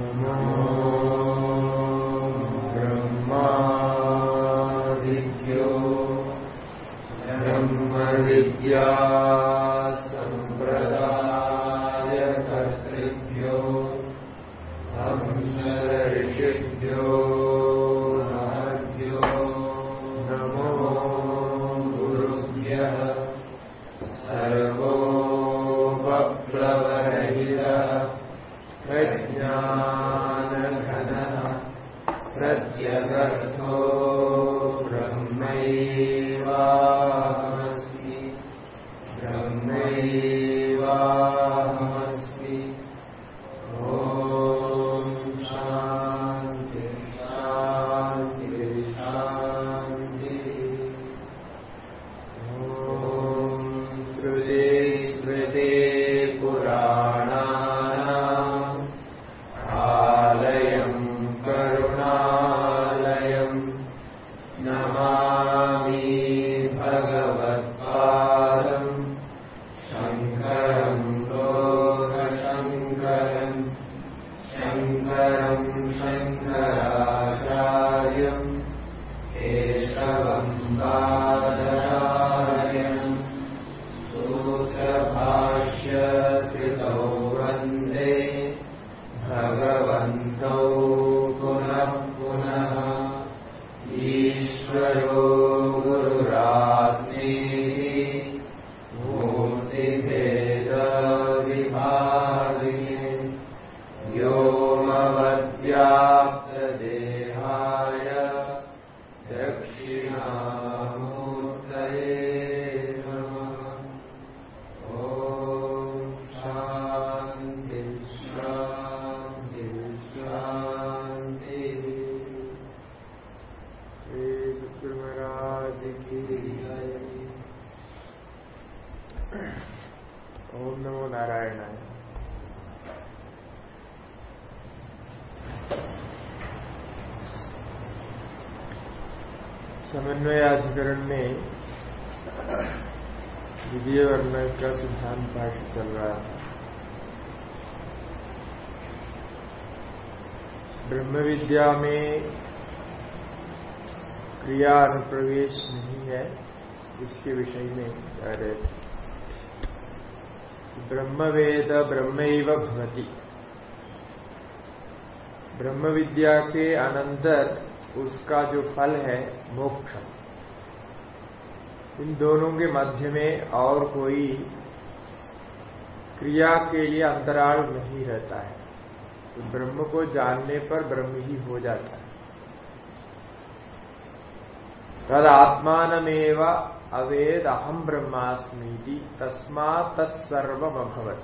Amen. Amen. ब्रह्म विद्या में क्रिया अनुप्रवेश नहीं है, इसके विषय में कह रहे ब्रह्म वेद ब्रह्म भवती। ब्रह्म विद्या के अनंतर उसका जो फल है, मोक्ष। इन दोनों के मध्य में और कोई क्रिया के लिए अंतराल नहीं रहता है। तो ब्रह्म को जानने पर ब्रह्म ही हो जाता है। तद आत्मानमेव अवेद अहम ब्रह्मास्मी तस्मा तत्सर्व अभवत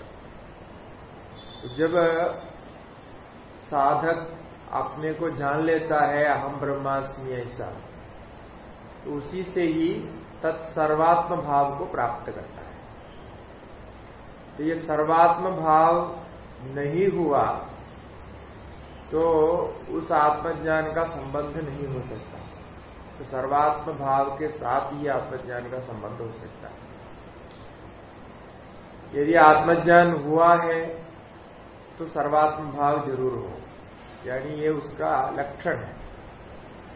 जब साधक अपने को जान लेता है अहम ब्रह्मास्मि ऐसा तो उसी से ही तत्सर्वात्म भाव को प्राप्त करता है। तो ये सर्वात्म भाव नहीं हुआ तो उस आत्मज्ञान का संबंध नहीं हो सकता। तो सर्वात्म भाव के साथ ही आत्मज्ञान का संबंध हो सकता है। यदि आत्मज्ञान हुआ है तो सर्वात्म भाव ज़रूर हो। यानी ये उसका लक्षण है।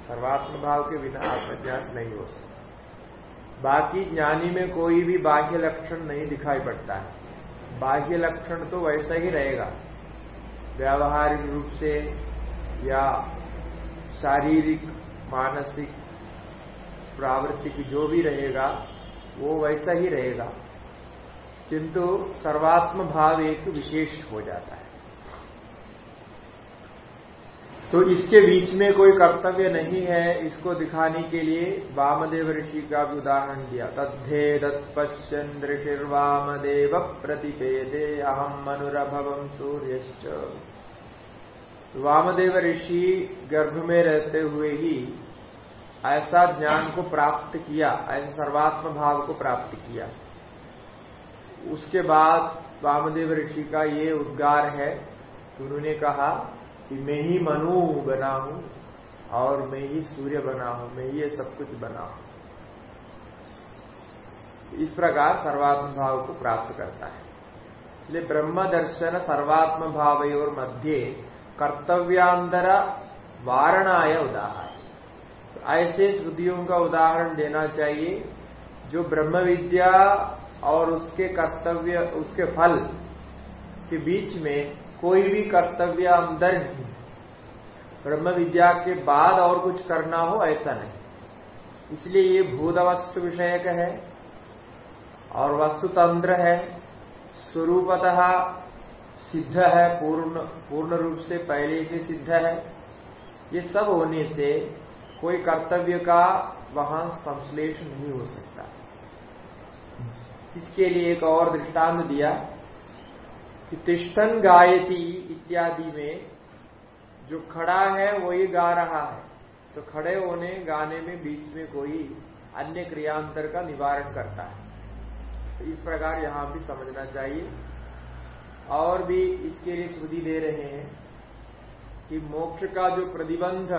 सर्वात्म भाव के बिना आत्मज्ञान नहीं हो सकता। बाकी ज्ञानी में कोई भी बाह्य लक्षण नहीं दिखाई पड़ता है। बाह्य लक्षण तो वैसा ही रहेगा। व्यावहारिक रूप से या शारीरिक, मानसिक प्रावृत्तिक जो भी रहेगा, वो वैसा ही रहेगा। किंतु सर्वात्म भाव एक विशेष हो जाता है। तो इसके बीच में कोई कर्तव्य नहीं है इसको दिखाने के लिए वामदेव ऋषि का भी उदाहरण दिया। तद्धे दत्पश्चन ऋषिर्वामदेव प्रतिपेदे अहम मनुरभवम सूर्य वामदेव ऋषि गर्भ में रहते हुए ही ऐसा ज्ञान को प्राप्त किया, ऐसा सर्वात्म भाव को प्राप्त किया। उसके बाद वामदेव ऋषि का ये उद्गार है उन्होंने कहा कि मैं ही मनु बना हूँ और मैं ही सूर्य बना हूँ, मैं ही ये सब कुछ बना हूँ। इस प्रकार सर्वात्म भाव को प्राप्त करता है। इसलिए ब्रह्म दर्शन सर्वात्म भाव और मध्य कर्तव्यांतर वारणाय उदाहरण। तो ऐसे श्रुतियों का उदाहरण देना चाहिए, जो ब्रह्म विद्या और उसके कर्तव्य, उसके फल के बीच में कोई भी कर्तव्य अंदर नहीं ब्रह्म विद्या के बाद और कुछ करना हो, ऐसा नहीं। इसलिए ये भूत वस्तु विषयक है और वस्तुतंत्र है। स्वरूपतः सिद्ध है, पूर्ण पूर्ण रूप से पहले से सिद्ध है। ये सब होने से कोई कर्तव्य का वहाँ संश्लेष नहीं हो सकता। इसके लिए एक और दृष्टांत दिया। कि तिष्ठन गायती इत्यादि में जो खड़ा है, वही गा रहा है। तो खड़े होने, गाने में, बीच में कोई अन्य क्रियांतर का निवारण करता है। तो इस प्रकार यहाँ भी समझना चाहिए। और भी इसके लिए श्रुति दे रहे हैं कि मोक्ष का जो प्रतिबंध,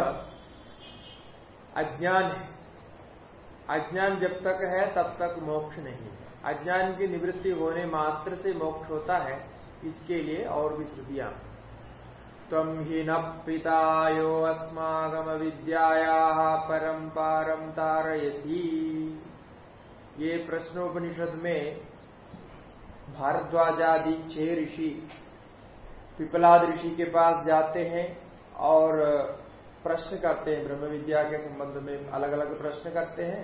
अज्ञान है। अज्ञान जब तक है, तब तक मोक्ष नहीं है। अज्ञान की निवृत्ति होने मात्र से मोक्ष होता है। इसके लिए और भी श्रुतियाँ। तम ही न पितायो अस्मागम विद्याया तारयसी। ये प्रश्नोपनिषद में भारद्वाजादि छह ऋषि पिपलाद ऋषि के पास जाते हैं और प्रश्न करते हैं, ब्रह्म विद्या के संबंध में अलग अलग प्रश्न करते हैं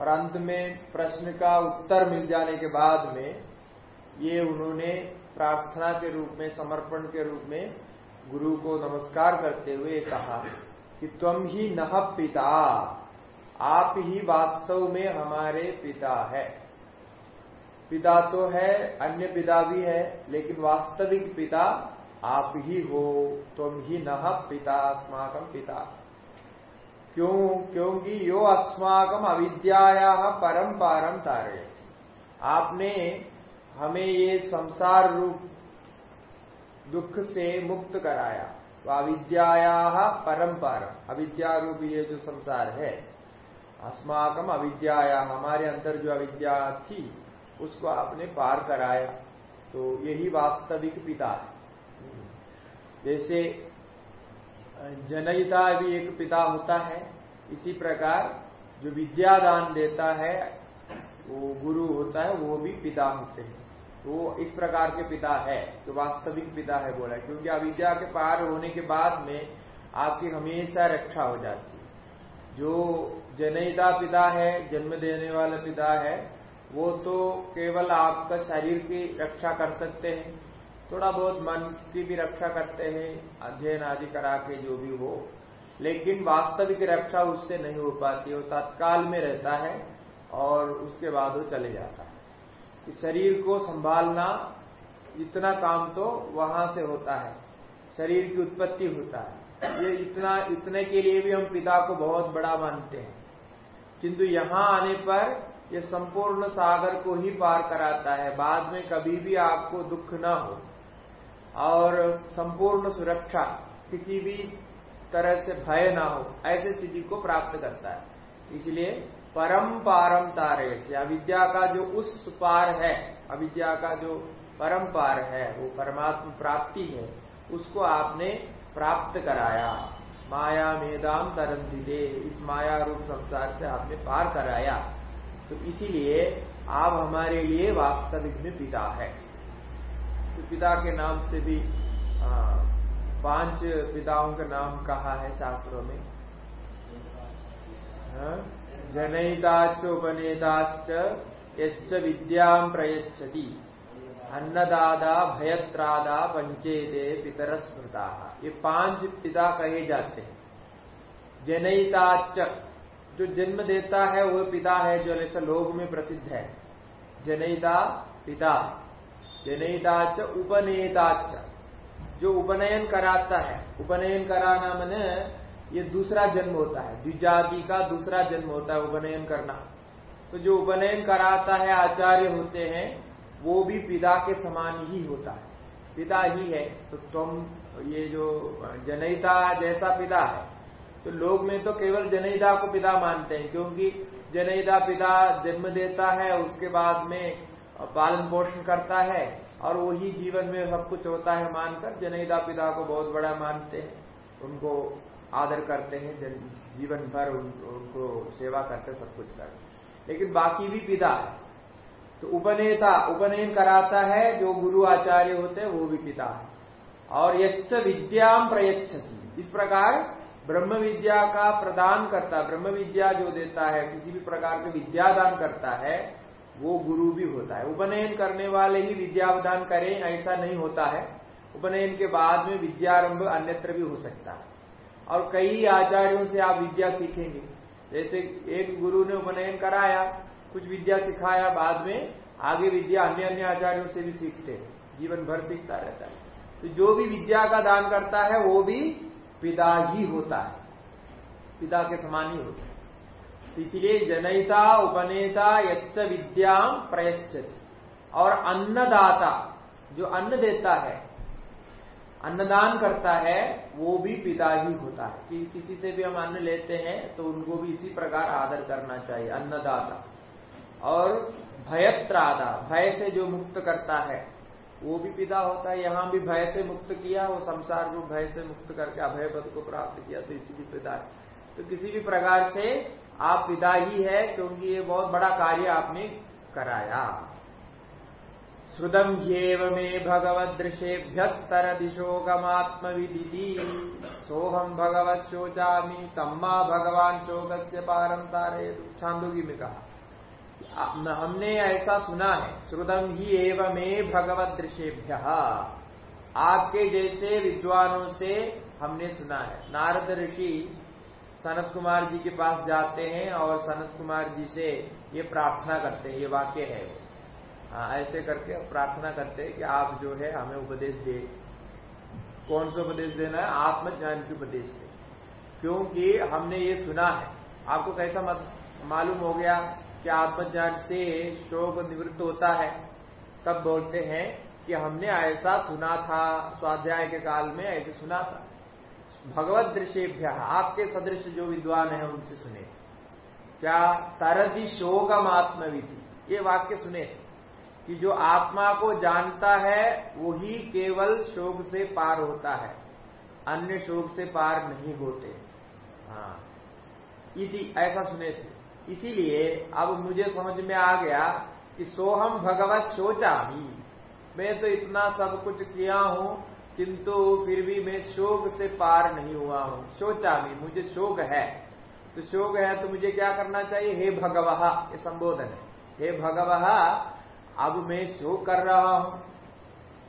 और अंत में प्रश्न का उत्तर मिल जाने के बाद में ये उन्होंने प्रार्थना के रूप में, समर्पण के रूप में गुरु को नमस्कार करते हुए कहा कि तुम ही नह पिता, आप ही वास्तव में हमारे पिता है। पिता तो है, अन्य पिता भी है, लेकिन वास्तविक पिता आप ही हो तुम ही न पिता अस्माकम पिता। क्यों? क्योंकि यो अस्माकम अविद्या परम पारम तारे। आपने हमें ये संसार रूप दुख से मुक्त कराया। तो अविद्याया परम पारम अविद्या रूप ये जो संसार है अस्माकम अविद्याया, हमारे अंदर जो अविद्या थी, उसको आपने पार कराया। तो यही वास्तविक पिता है। जैसे, जनयिता भी एक पिता होता है, इसी प्रकार जो विद्यादान देता है, वो गुरु होता है, वो भी पिता होते हैं। तो वो इस प्रकार के पिता है, जो वास्तविक पिता है बोला क्योंकि अविद्या के पार होने के बाद में आपकी हमेशा रक्षा हो जाती है। जो जनयिता पिता है, जन्म देने वाला पिता है, वो तो केवल आपका शरीर की रक्षा कर सकते हैं, थोड़ा बहुत मन की भी रक्षा करते हैं, अध्ययन आदि करा के जो भी हो, लेकिन वास्तविक रक्षा उससे नहीं हो पाती वो तत्काल में रहता है और उसके बाद वो चले जाता है। शरीर को संभालना इतना काम तो वहाँ से होता है। शरीर की उत्पत्ति होता है। ये इतना, इतने के लिए भी हम पिता को बहुत बड़ा मानते हैं। किंतु यहाँ आने पर ये संपूर्ण सागर को ही पार कराता है। बाद में कभी भी आपको दुख ना हो। और संपूर्ण सुरक्षा, किसी भी तरह से भय ना हो, ऐसे स्थिति को प्राप्त करता है। इसलिए परम पारम तारे अविद्या का जो उस पार है अविद्या का जो परम पार है वो परमात्म प्राप्ति है उसको आपने प्राप्त कराया। माया मेदाम तरंती दे इस माया रूप संसार से आपने पार कराया। तो इसीलिए आप हमारे लिए वास्तविक में पिता है। तो पिता के नाम से भी आ, पाँच पिताओं का नाम कहा है शास्त्रों में। हाँ? जनयिताच उपनेताच यश्च विद्याम प्रयच्छति। अन्नदादा, भयत्रादा पंचेदे पितर स्मृता ये पाँच पिता कहे जाते हैं। जनयिताच जो जन्म देता है वह पिता है, जो ऐसा लोग में प्रसिद्ध है। जनयिता पिता। जनयिताच उपनेताच जो उपनयन कराता है। उपनयन कराना मैंने ये दूसरा जन्म होता है। द्विजाति का दूसरा जन्म होता है उपनयन करना। तो जो उपनयन कराता है, आचार्य होते हैं, वो भी पिता के समान ही होता है। पिता ही है तो तुम, ये जो जनयिता जैसा पिता है तो लोग में तो केवल जनयिता को पिता मानते हैं, क्योंकि जनयिता पिता जन्म देता है, उसके बाद में पालन पोषण करता है, और वही जीवन में सब कुछ होता है मानकर जनहिता पिता को बहुत बड़ा मानते हैं। उनको आदर करते हैं जीवन भर उन, उनको सेवा करते सब कुछ करते लेकिन बाकी भी पिता है। तो उपनेता उपनयन कराता है जो गुरु आचार्य होते हैं वो भी पिता है। और यच्च विद्याम प्रयच्छति। इस प्रकार ब्रह्म विद्या का प्रदान करता ब्रह्म विद्या जो देता है किसी भी प्रकार के विद्यादान करता है वो गुरु भी होता है। उपनयन करने वाले ही विद्यादान करें ऐसा नहीं होता है। उपनयन के बाद में विद्यारंभ अन्यत्र भी हो सकता है। और कई आचार्यों से आप विद्या सीखेंगे। जैसे एक गुरु ने उपनयन कराया, कुछ विद्या सिखाया, बाद में आगे विद्या अन्य अन्य आचार्यों से भी सीखते हैं। जीवन भर सीखता रहता है। तो जो भी विद्या का दान करता है, वो भी पिता ही होता है। पिता के समान ही होता है। तो इसलिए जनयिता, उपनेता विद्याम प्रयच्छ और अन्नदाता, जो अन्न देता है अन्नदान करता है, वो भी पिता ही होता है। कि किसी से भी हम अन्न लेते हैं तो उनको भी इसी प्रकार आदर करना चाहिए, अन्नदाता। और भयत्रादा, भय से जो मुक्त करता है, वो भी पिता होता है। यहाँ भी भय से मुक्त किया, वो संसार रूप भय से मुक्त करके अभय पद को प्राप्त किया तो इसी भी पिता तो किसी भी प्रकार से आप पिता ही है, क्योंकि ये बहुत बड़ा कार्य आपने कराया। श्रुतम येव मे भगवदृशेभ्यस्तर दिशोगमात्म विधि सोहम भगवत शोचामी तम्मा भगवान से पारम तारे छांदोगी में कहा हमने ऐसा सुना है, श्रुतम ही एवं भगवत दृश्यभ्य आपके जैसे विद्वानों से हमने सुना है। नारद ऋषि सनत कुमार जी के पास जाते हैं और सनत कुमार जी से ये प्रार्थना करते हैं, ये वाक्य है हाँ ऐसे करके प्रार्थना करते हैं कि आप जो है हमें उपदेश दे। कौन सा उपदेश देना है? आत्मज्ञान की उपदेश दे क्योंकि हमने ये सुना है। आपको कैसा मालूम हो गया कि आत्मज्ञान से शोक निवृत्त होता है? तब बोलते हैं कि हमने ऐसा सुना था, स्वाध्याय के काल में ऐसे सुना था। भगवत दृश्यभ्य आपके सदृश जो विद्वान है, उनसे सुने। क्या तरदी शोकम आत्मविधि? ये वाक्य सुने। कि जो आत्मा को जानता है, वही केवल शोक से पार होता है। अन्य शोक से पार नहीं होते। हाँ। इति, ऐसा सुने थे। इसीलिए अब मुझे समझ में आ गया कि सोहम भगवत सोचा ही। मैं तो इतना सब कुछ किया हूँ, किंतु फिर भी मैं शोक से पार नहीं हुआ हूँ। सोचा भी, मुझे शोक है। तो शोक है तो मुझे क्या करना चाहिए? हे भगवहा, ये संबोधन है। हे भगवहा अब मैं शोक कर रहा हूँ।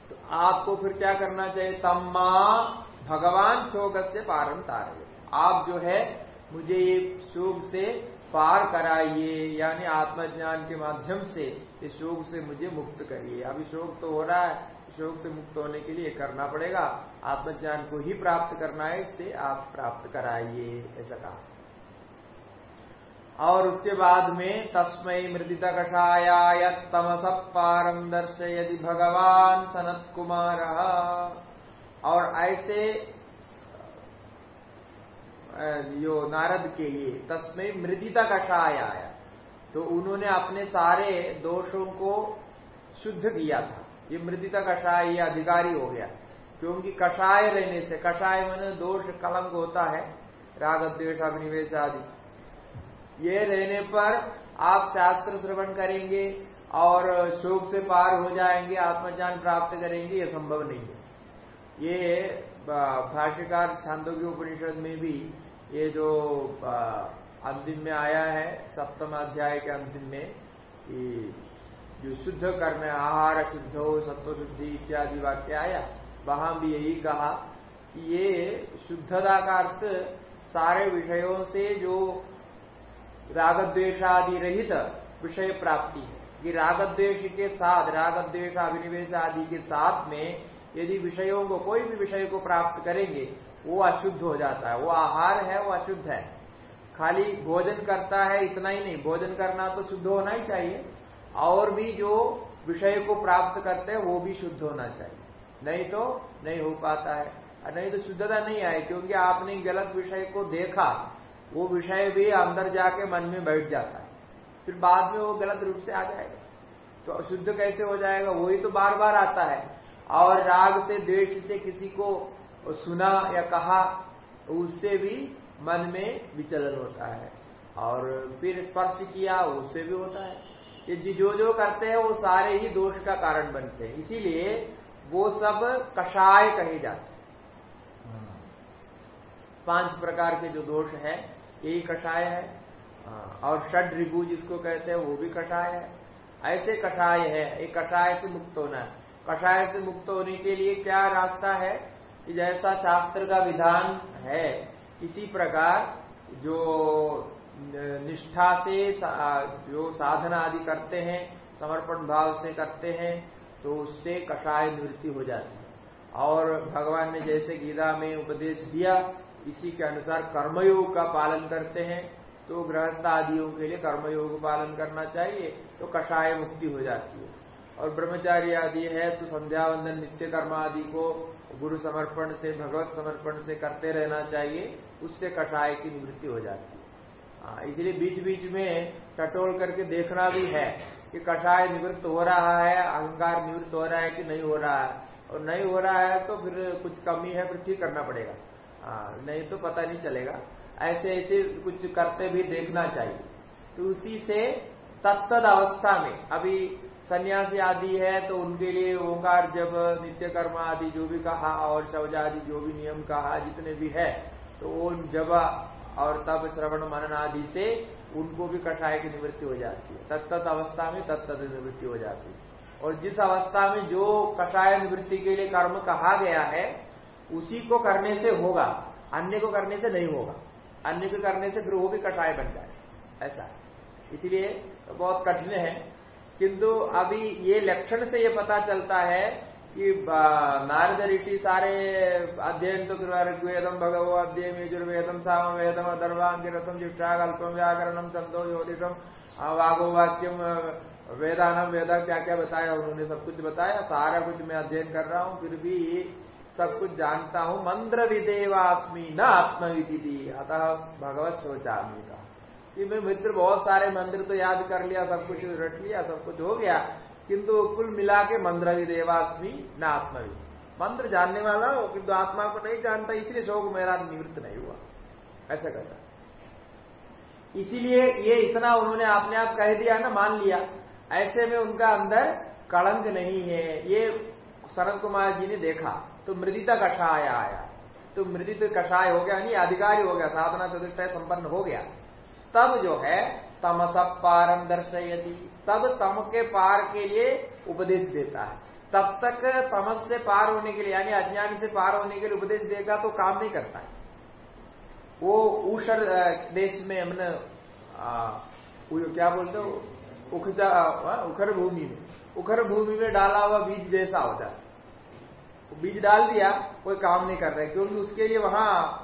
तो आपको फिर क्या करना चाहिए? तम्मा भगवान शोक से पारन तारे आप जो है, मुझे ये शोक से पार कराइए, यानी आत्मज्ञान के माध्यम से इस शोक से मुझे मुक्त करिए। अभी शोक तो हो रहा है, शोक से मुक्त होने के लिए करना पड़ेगा। आत्मज्ञान को ही प्राप्त करना है इससे आप प्राप्त कराइए, ऐसा कहा। और उसके बाद में तस्मय मृदित कषाया तमस पारम दर्शयदि भगवान सनत कुमार और ऐसे यो नारद के लिए तस्मय मृदिता कषाय आया तो उन्होंने अपने सारे दोषों को शुद्ध किया था। ये मृदिता कषाय ये अधिकारी हो गया। क्योंकि कषाय रहने से, कषाय मन दोष कलंक होता है राग द्वेष अभिनिवेश आदि। ये रहने पर आप शास्त्र श्रवण करेंगे और शोक से पार हो जाएँगे, आत्मज्ञान प्राप्त करेंगे, ये संभव नहीं है। ये भाष्यकार छांदोग्य उपनिषद में भी ये जो अंतिम में आया है, सप्तम अध्याय के अंतिम में जो शुद्ध करने आहार शुद्ध हो सत्व शुद्धि इत्यादि वाक्य आया, वहाँ भी यही कहा कि ये शुद्धता का अर्थ सारे विषयों से जो रागद्वेशादि रहित विषय प्राप्ति है। कि रागद्वेश के साथ रागद्वेश अभिनिवेश आदि के साथ में यदि विषयों को, कोई भी विषय को प्राप्त करेंगे, वो अशुद्ध हो जाता है। वो आहार है, वो अशुद्ध है। खाली भोजन करता है, इतना ही नहीं। भोजन करना तो शुद्ध होना ही चाहिए। और भी जो विषय को प्राप्त करते हैं, वो भी शुद्ध होना चाहिए। नहीं तो नहीं हो पाता है। नहीं तो शुद्धता नहीं आए, क्योंकि आपने गलत विषय को देखा वो विषय भी अंदर जाके मन में बैठ जाता है। फिर बाद में वो गलत रूप से आ जाएगा। तो शुद्ध कैसे हो जाएगा? वही तो बार बार आता है। और राग से द्वेष से किसी को सुना या कहा उससे भी मन में विचलन होता है। और फिर स्पर्श किया उससे भी होता है। ये जो जो करते हैं वो सारे ही दोष का कारण बनते हैं। इसीलिए वो सब कषाय कहे जाते हैं। पाँच प्रकार के जो दोष है यही कषाय है। और षड रिभु जिसको कहते हैं, वो भी कषाय है। ऐसे कषाय है एक कषाय से मुक्त होना है। कषाय से मुक्त होने के लिए क्या रास्ता है? कि जैसा शास्त्र का विधान है, इसी प्रकार जो निष्ठा से, जो साधना आदि करते हैं, समर्पण भाव से करते हैं तो उससे कषाय निवृत्ति हो जाती है। और भगवान ने जैसे गीता में उपदेश दिया इसी के अनुसार कर्मयोग का पालन करते हैं तो गृहस्थ आदियों के लिए कर्मयोग पालन करना चाहिए तो कषाय मुक्ति हो जाती है। और ब्रह्मचारी आदि है तो संध्या वंदन नित्य कर्म आदि को गुरु समर्पण से भगवत समर्पण से करते रहना चाहिए उससे कषाय की निवृत्ति हो जाती है। हाँ, इसलिए बीच बीच में टटोल करके देखना भी है कि कषाय निवृत्त हो रहा है अहंकार निवृत्त हो रहा है कि नहीं हो रहा है। और नहीं हो रहा है तो फिर कुछ कमी है फिर ठीक करना पड़ेगा। हाँ, नहीं तो पता नहीं चलेगा। ऐसे ऐसे कुछ करते भी देखना चाहिए। तो उसी से तत्द अवस्था में अभी सन्यासी आदि है तो उनके लिए ओंकार जब नित्य कर्म आदि जो भी कहा और शौज आदि जो भी नियम कहा जितने भी है तो वो जब और तब श्रवण मनन आदि से उनको भी कषाय की निवृत्ति हो जाती है। तत्त अवस्था में तत्त निवृत्ति हो जाती है। और जिस अवस्था में जो कषाय निवृत्ति के लिए कर्म कहा गया है उसी को करने से होगा, अन्य को करने से नहीं होगा। अन्य को करने से फिर वो भी कषाय बन जाए। ऐसा इसलिए तो बहुत कठिन है। किंतु अभी ये लक्षण से ये पता चलता है कि नारद ऋषि सारे अध्ययन तो ऋग्वेदम भगवो अध्ययन यजुर्वेदम साम वेदम दर्वांग रथम जिष्टाकल्पम व्याकरणम छंदो ज्योतिषम वागो वाक्यम वेदानम वेदा क्या क्या बताया, उन्होंने सब कुछ बताया, सारा कुछ मैं अध्ययन कर रहा हूँ, फिर भी सब कुछ जानता हूँ, मंत्र विदेवास्मी न आत्मविधि अतः भगवत सोचामी का कि मैं मित्र बहुत सारे मंदिर तो याद कर लिया, सब कुछ रट लिया, सब कुछ हो गया, किंतु कुल मिला के मंत्र भी देवास्मी न आत्मवि मंत्र जानने वाला हो, किंतु आत्मा को नहीं जानता इसलिए शोक मेरा निवृत्त नहीं हुआ। ऐसा कहता इसीलिए ये इतना उन्होंने अपने आप कह दिया ना, मान लिया। ऐसे में उनका अंदर कलंक नहीं है। ये सनत कुमार जी ने देखा। तो मृदिता कषाय आया। तो मृदित कषाय हो गया, नहीं, अधिकारी हो गया, साधना चतुष्ट संपन्न हो गया। तब जो है, तमस पारम दर्शयती। तब तम के पार के लिए उपदेश देता है। तब तक तमस से पार होने के लिए, यानी अज्ञान से पार होने के लिए उपदेश देगा तो काम नहीं करता है। वो ऊषर देश में हमने क्या बोलते हो उखजा उखर भूमि में, उखर भूमि में डाला हुआ बीज जैसा होता है। बीज डाल दिया, कोई काम नहीं कर रहे क्योंकि उसके लिए वहाँ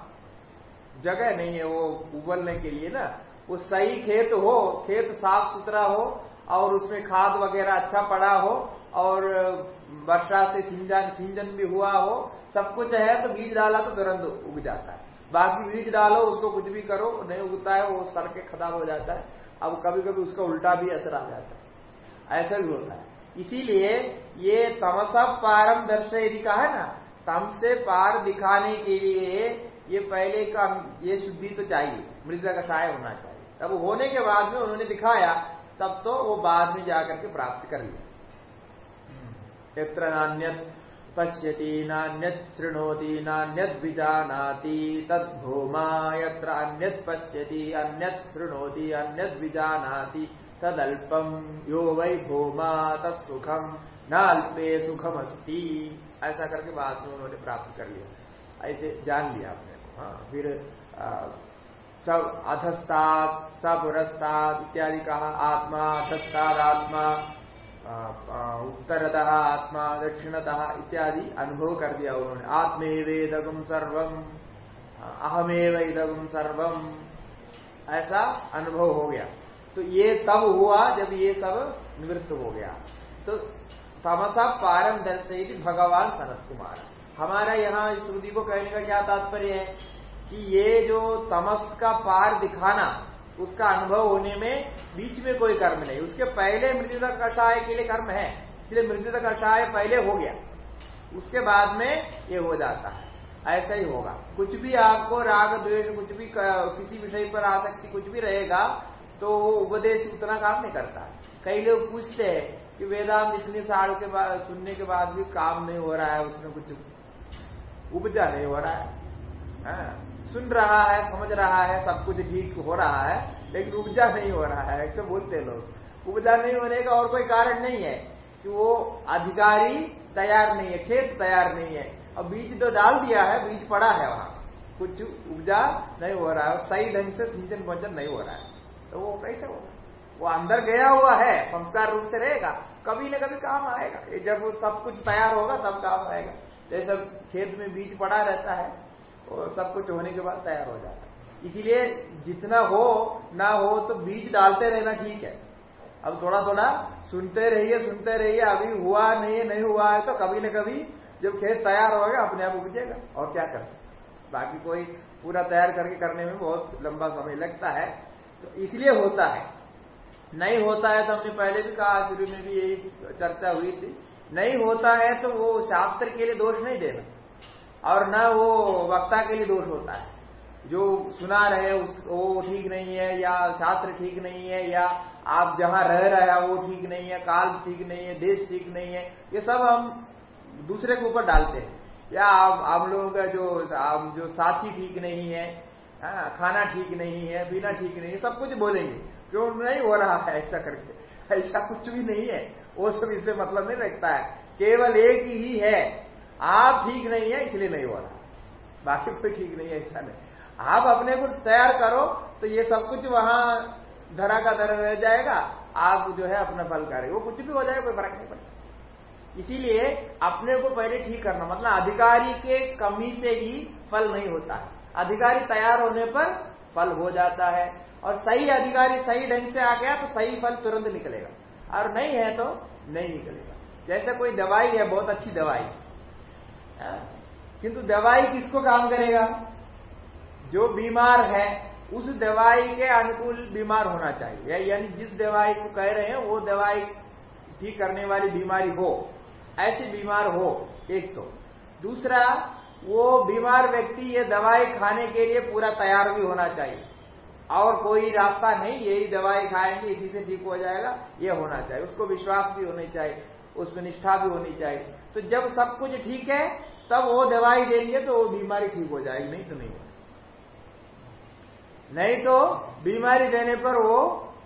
जगह नहीं है, वो उबलने के लिए ना। वो सही खेत हो, खेत साफ़ सुथरा हो, और उसमें खाद वगैरह अच्छा पड़ा हो, और वर्षा से सिंचन सिंचन भी हुआ हो, सब कुछ है तो बीज डाला तो तुरंत उग जाता है। बाकी बीज डालो, उसको कुछ भी करो, नहीं उगता है, वो सर के खराब हो जाता है। अब कभी कभी उसका उल्टा भी असर आ जाता है। ऐसा भी होता है। इसीलिए ये तमसा पारम दर्श यदि कहा ना। तम से पार दिखाने के लिए ये पहले का ये शुद्धि तो चाहिए मृदा कषाय होना चाहिए। तब होने के बाद में उन्होंने दिखाया तब तो वो बाद में जाकर के प्राप्त कर लिया। यत्र नान्यत पश्यति नान्यत शृणोति नान्यत विजानाति तद्भूमा यत्र अन्यत पश्यति अन्यत शृणोति अन्यत विजानाति। तदल्पम यो वै भूमा तत्सुखम न अल्पे सुखम अस्ति ऐसा करके बाद में उन्होंने प्राप्त कर लिया। ऐसे जान लिया आपने। हाँ फिर सब अधस्तात्, सपुरस्तात् इत्यादि कहा, आत्मा अधस्ताद आत्मा उत्तरतः आत्मा, दक्षिणतः इत्यादि अनुभव कर दिया उन्होंने। आत्मेवेदगम सर्वम अहमेव इदगम सर्वम ऐसा अनुभव हो गया। तो ये तब हुआ जब ये सब निवृत्त हो गया। तो तमसा पारम दर्शे भगवान सनत कुमार हमारा यहाँ श्रुति को कहने का क्या तात्पर्य है कि ये जो तमस का पार दिखाना, उसका अनुभव होने में बीच में कोई कर्म नहीं। उसके पहले मृत्युता कषाय के लिए कर्म है, इसलिए मृत्युता कषाय पहले हो गया। उसके बाद में ये हो जाता है। ऐसा ही होगा। कुछ भी आपको राग, द्वेष, कुछ भी किसी विषय पर आसक्ति कुछ भी रहेगा तो वो उपदेश उतना काम नहीं करता। कई लोग पूछते हैं कि वेदांत इतने साल के बाद, सुनने के बाद भी काम नहीं हो रहा है, उसमें कुछ उपजा नहीं हो रहा है। हाँ। सुन रहा है, समझ रहा है, सब कुछ ठीक हो रहा है, लेकिन उपजा नहीं हो रहा है, ऐसे बोलते लोग। उपजा नहीं होने का और कोई कारण नहीं है कि वो अधिकारी तैयार नहीं है, खेत तैयार नहीं है। अब बीज तो डाल दिया है, बीज पड़ा है वहाँ। कुछ उपजा नहीं हो रहा है सही ढंग से सिंचन वंचन नहीं हो रहा है। तो वो कैसे होगा? वो अंदर गया हुआ है संस्कार रूप से रहेगा, कभी न कभी काम आएगा। जब सब कुछ तैयार होगा, तब काम आएगा। जैसे खेत में बीज पड़ा रहता है और सब कुछ होने के बाद तैयार हो जाता है। इसीलिए जितना हो, ना हो तो बीज डालते रहना ठीक है। अब थोड़ा थोड़ा सुनते रहिए सुनते रहिए, अभी हुआ नहीं नहीं हुआ है तो कभी न कभी जब खेत तैयार होगा, अपने आप उपजेगा। और क्या कर सकते बाकी कोई पूरा तैयार करके करने में बहुत लंबा समय लगता है। तो इसलिए होता है। नहीं होता है तो हमने पहले भी कहा, शुरू में भी यही चर्चा हुई थी। नहीं होता है तो वो शास्त्र के लिए दोष नहीं देना और न वो वक्ता के लिए दोष होता है। जो सुना रहे उस वो ठीक नहीं है, या शास्त्र ठीक नहीं है, या आप जहाँ रह रहे हैं, वो ठीक नहीं है, काल ठीक नहीं है, देश ठीक नहीं है, ये सब हम दूसरे के ऊपर डालते हैं। या आप हम लोगों का जो जो साथी ठीक नहीं है हाँ, खाना ठीक नहीं है पीना ठीक नहीं है सब कुछ बोलेंगे। क्यों? नहीं हो रहा है ऐसा करके। ऐसा कुछ भी नहीं है। वो सब इससे मतलब नहीं रखता है। केवल एक ही है। आप ठीक नहीं है इसलिए नहीं हो रहा। बाकी कोई ठीक नहीं है ऐसा नहीं। आप अपने को तैयार करो तो ये सब कुछ वहाँ धरा का धरा रह जाएगा। आप जो है अपना फल करेंगे वो कुछ भी हो जाएगा कोई फ़र्क नहीं पड़ेगा। इसीलिए अपने को पहले ठीक करना मतलब अधिकारी के कमी से ही फल नहीं होता है। अधिकारी तैयार होने पर फल हो जाता है। और सही अधिकारी सही ढंग से आ गया तो सही फल तुरंत निकलेगा। और नहीं है तो नहीं निकलेगा। जैसे कोई दवाई है, बहुत अच्छी दवाई। हाँ? किंतु दवाई किसको काम करेगा? जो बीमार है, उस दवाई के अनुकूल बीमार होना चाहिए। यानी जिस दवाई को कह रहे हैं, वो दवाई ठीक करने वाली बीमारी हो। ऐसी बीमार हो, एक तो। दूसरा वो बीमार व्यक्ति ये दवाई खाने के लिए पूरा तैयार भी होना चाहिए। और कोई रास्ता नहीं यही दवाई खाएँगे इसी से ठीक हो जाएगा ये होना चाहिए। उसको विश्वास भी होनी चाहिए उसमें निष्ठा भी होनी चाहिए। तो जब सब कुछ ठीक है तब वो दवाई देंगे तो वो बीमारी ठीक हो जाएगी नहीं तो नहीं नहीं तो बीमारी देने पर वो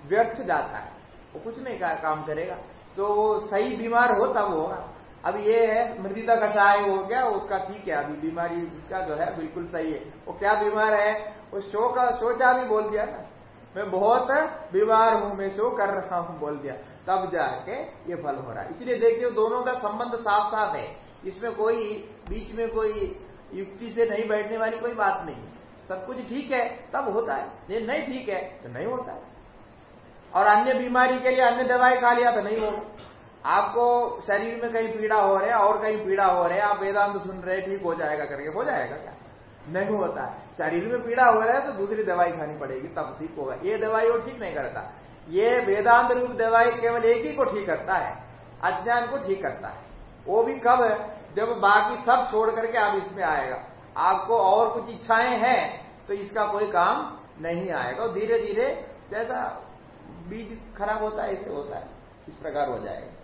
व्यर्थ जाता है। वो कुछ नहीं का, काम करेगा। तो वो सही बीमार हो तब होगा। अब ये है, मृदिता कषाय हो गया, उसका ठीक है, अभी बीमारी उसका जो है, बिल्कुल सही है। वो क्या बीमार है? वो शो का सोचा भी बोल दिया ना। मैं बहुत बीमार हूँ, मैं शो कर रहा हूँ, बोल दिया। तब जाके ये फल हो रहा है। इसलिए देखिए, दोनों का संबंध साफ़ साफ़ है। इसमें कोई, बीच में कोई युक्ति से नहीं बैठने वाली कोई बात नहीं सब कुछ ठीक है, तब होता है। ये नहीं ठीक है तो नहीं होता। है और अन्य बीमारी के लिए अन्य दवाई खा लिया तो नहीं होगा आपको शरीर में कहीं पीड़ा हो रहा और कहीं पीड़ा हो रहा आप वेदांत सुन रहे ठीक हो जाएगा करके, हो जाएगा क्या? नहीं होता। शरीर में पीड़ा हो रहा है तो दूसरी दवाई खानी पड़ेगी, तब ठीक होगा। ये दवाई वो ठीक नहीं करता। ये वेदांत रूप दवाई केवल एक ही को ठीक करता है, अज्ञान को ठीक करता है। वो भी कब? है जब बाकी सब छोड़ करके आप इसमें आएगा। आपको और कुछ इच्छाएँ हैं तो इसका कोई काम नहीं आएगा। धीरे धीरे जैसा बीज खराब होता है, ऐसे होता है। इस प्रकार हो जाएगा।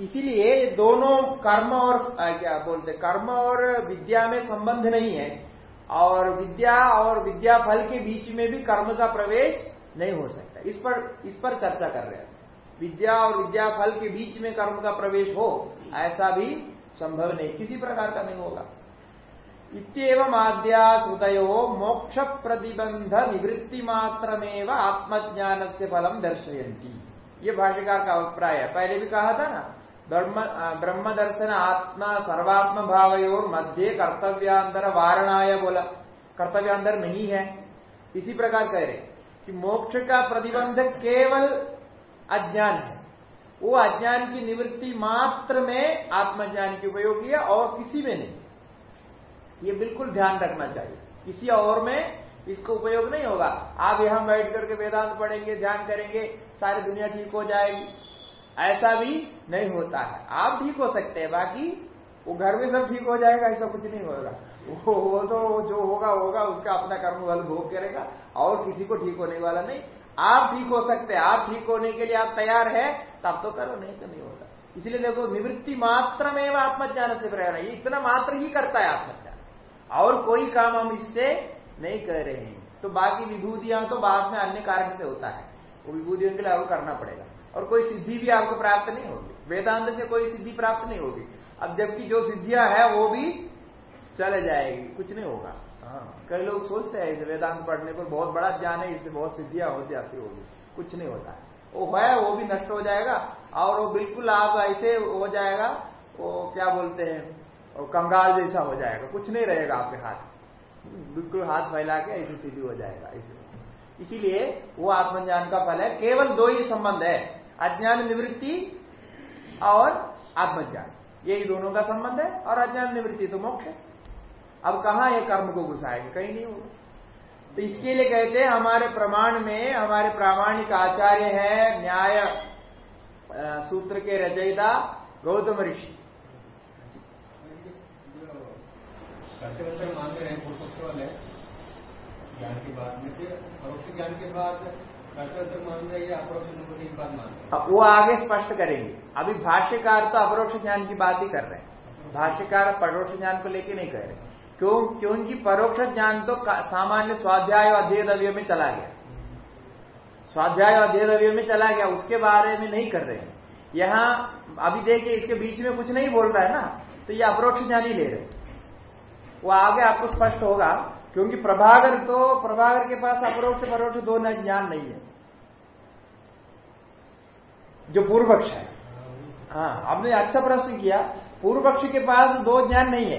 इसीलिए दोनों कर्म और क्या बोलते कर्म और विद्या में संबंध नहीं है। और विद्या और विद्या फल के बीच में भी कर्म का प्रवेश नहीं हो सकता। इस पर इस पर चर्चा कर रहे हैं। विद्या और विद्या फल के बीच में कर्म का प्रवेश हो, ऐसा भी संभव नहीं। किसी प्रकार का नहीं होगा। इतम आद्याश्रुतयो मोक्ष प्रतिबंध निवृत्ति मात्रमेव आत्मज्ञान से फलम दर्शयती ये भाष्यकार का अभिप्राय है। पहले भी कहा था ना ब्रह्म दर्शन आत्मा सर्वात्म भाव और मध्य कर्तव्यांतर वारणाय बोला। कर्तव्यांतर नहीं है इसी प्रकार कह रहे कि मोक्ष का प्रतिबंध केवल अज्ञान है। वो अज्ञान की निवृत्ति मात्र में आत्मज्ञान की उपयोगी है और किसी में नहीं। ये बिल्कुल ध्यान रखना चाहिए। किसी और में इसको उपयोग नहीं होगा। आप यहाँ बैठ करके वेदांत पढ़ेंगे, ध्यान करेंगे, सारी दुनिया ठीक हो जाएगी। ऐसा भी नहीं होता है। आप ठीक हो सकते हैं बाकी वो घर में सब ठीक हो जाएगा ऐसा कुछ नहीं होगा। वो, वो तो जो होगा होगा उसका अपना कर्म बल भोग करेगा और किसी को ठीक होने वाला नहीं। आप ठीक हो सकते हैं आप ठीक होने के लिए आप तैयार है तब तो करो नहीं तो नहीं होता। इसलिए देखो निवृत्ति मात्र में वह आत्मज्ञान से प्रेरणा ये इतना मात्र ही करता है आत्मज्ञान। और कोई काम हम इससे नहीं कर रहे हैं। तो बाकी विभूतियाँ तो बाद में अन्य कारण से होता है। वो विभूतियों के लिए आपको करना पड़ेगा। और कोई सिद्धि भी आपको प्राप्त नहीं होगी। वेदांत से कोई सिद्धि प्राप्त नहीं होगी। अब जबकि जो सिद्धियाँ है, वो भी चले जाएगी। कुछ नहीं होगा। हाँ कई लोग सोचते हैं, इसे वेदांत पढ़ने पर बहुत बड़ा ज्ञान है, इससे बहुत सिद्धियाँ हो जाती होगी। कुछ नहीं होता। है वो है, वो भी नष्ट हो जाएगा, और वो बिल्कुल आप ऐसे हो जाएगा, वो क्या बोलते हैं, वो कंगाल जैसा हो जाएगा। कुछ नहीं रहेगा आपके हाथ। बिल्कुल हाथ फैला के ऐसी स्थिति हो जाएगा इसीलिए वो आत्मज्ञान का फल है। केवल दो ही संबंध है। अज्ञान निवृत्ति और आत्मज्ञान। यही दोनों का संबंध है और अज्ञान निवृत्ति तो मोक्ष है। अब कहा ये कर्म को घुसाएँगे? कहीं नहीं होगा। तो इसके लिए कहते हैं, हमारे प्रमाण में हमारे प्रामाणिक आचार्य है न्याय सूत्र के रचयिता गौतम ऋषि। मान रहे हैं ज्ञान के बाद में परोक्ष ज्ञान के बाद वो आगे स्पष्ट करेंगे। अभी भाष्यकार तो अपरोक्ष ज्ञान की बात ही कर रहे हैं। भाष्यकार परोक्ष ज्ञान को लेके नहीं कह रहे क्यों? क्योंकि परोक्ष ज्ञान तो सामान्य स्वाध्याय और अध्ययदव्य में चला गया। स्वाध्याय और अध्ययदव्य में चला गया, उसके बारे में नहीं कर रहे हैं। यहाँ अभी देखिए, इसके बीच में कुछ नहीं बोल रहा है ना? तो ये अप्रोक्ष ज्ञान ही ले रहे वो आगे आपको स्पष्ट होगा। क्योंकि प्रभागर तो प्रभागर के पास अप्रोक्ष परोक्ष दो ज्ञान नहीं है। जो पूर्व पक्ष है। हाँ आपने अच्छा प्रश्न किया पूर्व पक्ष के पास दो ज्ञान नहीं है।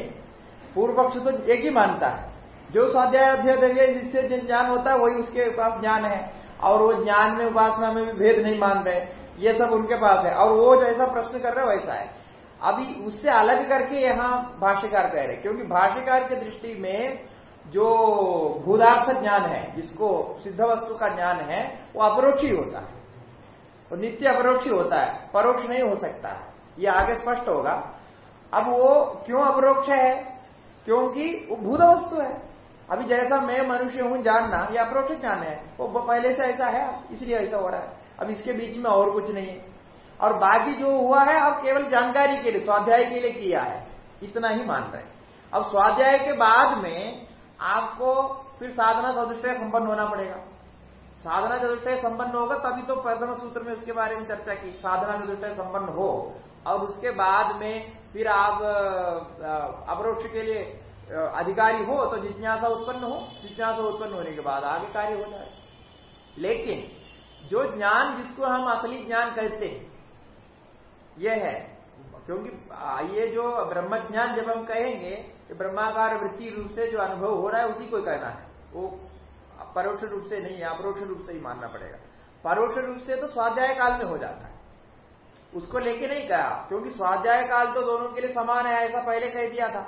पूर्व पक्ष तो एक ही मानता है। जो स्वाध्याय अध्यय जिससे जिन ज्ञान होता है, वही उसके पास ज्ञान है। और वो ज्ञान में, उपासना में भी भेद नहीं मान रहे। ये सब उनके पास है। और वो जैसा प्रश्न कर रहे वैसा है। अभी उससे अलग करके यहाँ भाष्यकार कह रहे क्योंकि भाष्यकार की दृष्टि में जो भूदार्थ ज्ञान है, जिसको सिद्ध वस्तु का ज्ञान है, वो अपरोक्षी होता है। वो नित्य अपरोक्ष होता है, परोक्ष नहीं हो सकता। है ये आगे स्पष्ट होगा। अब वो क्यों अपरोक्ष है? क्योंकि वो भूत वस्तु है। अभी जैसा मैं मनुष्य हूँ, जानना, ये अप्रोक्ष ज्ञान है। वो पहले से ऐसा है इसलिए ऐसा हो रहा है। अब इसके बीच में और कुछ नहीं है। और बाकी जो हुआ है, अब केवल जानकारी के लिए, स्वाध्याय के लिए किया है। इतना ही मान रहे अब स्वाध्याय के बाद में आपको फिर साधना चतुष्टय संपन्न होना पड़ेगा। साधना चतुष्टय संपन्न होगा, तभी तो प्रथम सूत्र में उसके बारे में चर्चा की। साधना चतुष्टय संपन्न हो और उसके बाद में फिर आप अपरोक्ष के लिए अधिकारी हो तो जिज्ञासा उत्पन्न हो, जिज्ञासा उत्पन्न होने के बाद आगे कार्य हो जाए। लेकिन, जो ज्ञान जिसको हम असली ज्ञान कहते हैं, यह है, क्योंकि ये जो ब्रह्म ज्ञान जब हम कहेंगे ब्रह्माकार वृत्ति रूप से जो अनुभव हो रहा है, उसी को कहना है। वो परोक्ष रूप से नहीं है अपरोक्ष रूप से ही मानना पड़ेगा। परोक्ष रूप से तो स्वाध्याय काल में हो जाता है। उसको लेके नहीं कहा, क्योंकि स्वाध्याय काल तो दोनों के लिए समान है, ऐसा पहले कह दिया था।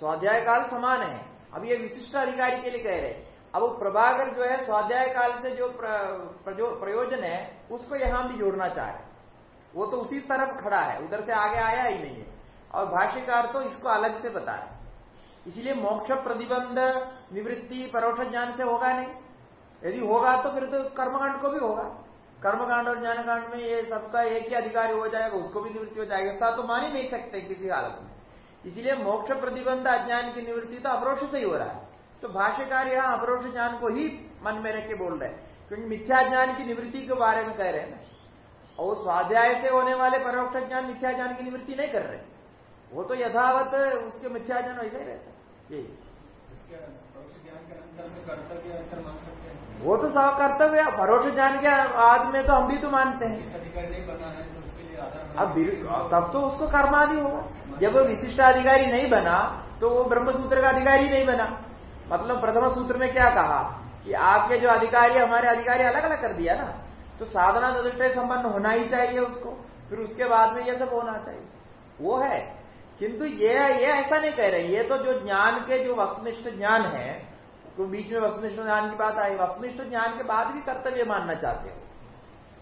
स्वाध्याय काल समान है। अब ये विशिष्ट अधिकारी के लिए कह रहे अब वो प्रभाकर जो है, स्वाध्याय काल से जो प्रयोजन है, उसको यहाँ भी जोड़ना चाह रहे वो तो उसी तरफ़ खड़ा है, उधर से आगे आया ही नहीं है। और भाष्यकार तो इसको अलग से बता रहे इसलिए मोक्ष प्रतिबंध निवृत्ति परोक्ष ज्ञान से होगा नहीं। यदि होगा तो फिर तो कर्मकांड को भी होगा। कर्मकांड और ज्ञान कांड में ये सबका एक ही अधिकारी हो जाएगा, उसको भी निवृत्ति हो जाएगा। ऐसा तो मान ही नहीं सकते किसी हालत में। इसलिए मोक्ष प्रतिबंध अज्ञान की निवृत्ति तो अप्रोक्ष से ही हो रहा है। तो भाष्यकार यहाँ अप्रोक्ष ज्ञान को ही मन में रख के बोल रहे हैं। क्योंकि मिथ्या ज्ञान की निवृत्ति के बारे में कह रहे हैं। ना और स्वाध्याय से होने वाले परोक्ष ज्ञान मिथ्या ज्ञान की निवृत्ति नहीं कर रहे। वो तो यथावत उसके मिथ्या ज्ञान वैसे ही रहता है। यही वो तो सब कर्तव्य परोक्ष ज्ञान के बाद में तो हम भी तो मानते हैं। अब तब तो उसको कर्मादि होगा। जब वो विशिष्ट अधिकारी नहीं बना तो वो ब्रह्म सूत्र का अधिकारी नहीं बना। मतलब प्रथम सूत्र में क्या कहा? कि आपके जो अधिकारी हमारे अधिकारी अलग अलग कर दिया ना। तो साधना संपन्न होना ही चाहिए उसको। फिर उसके बाद में यह सब होना चाहिए। वो है। किंतु ये ये ऐसा नहीं कह रहे, ये तो जो ज्ञान के जो वस्तुनिष्ठ ज्ञान है तो बीच में वस्तुनिष्ठ ज्ञान की बात आई, वस्तुनिष्ठ ज्ञान के बाद भी कर्तव्य मानना चाहते हो।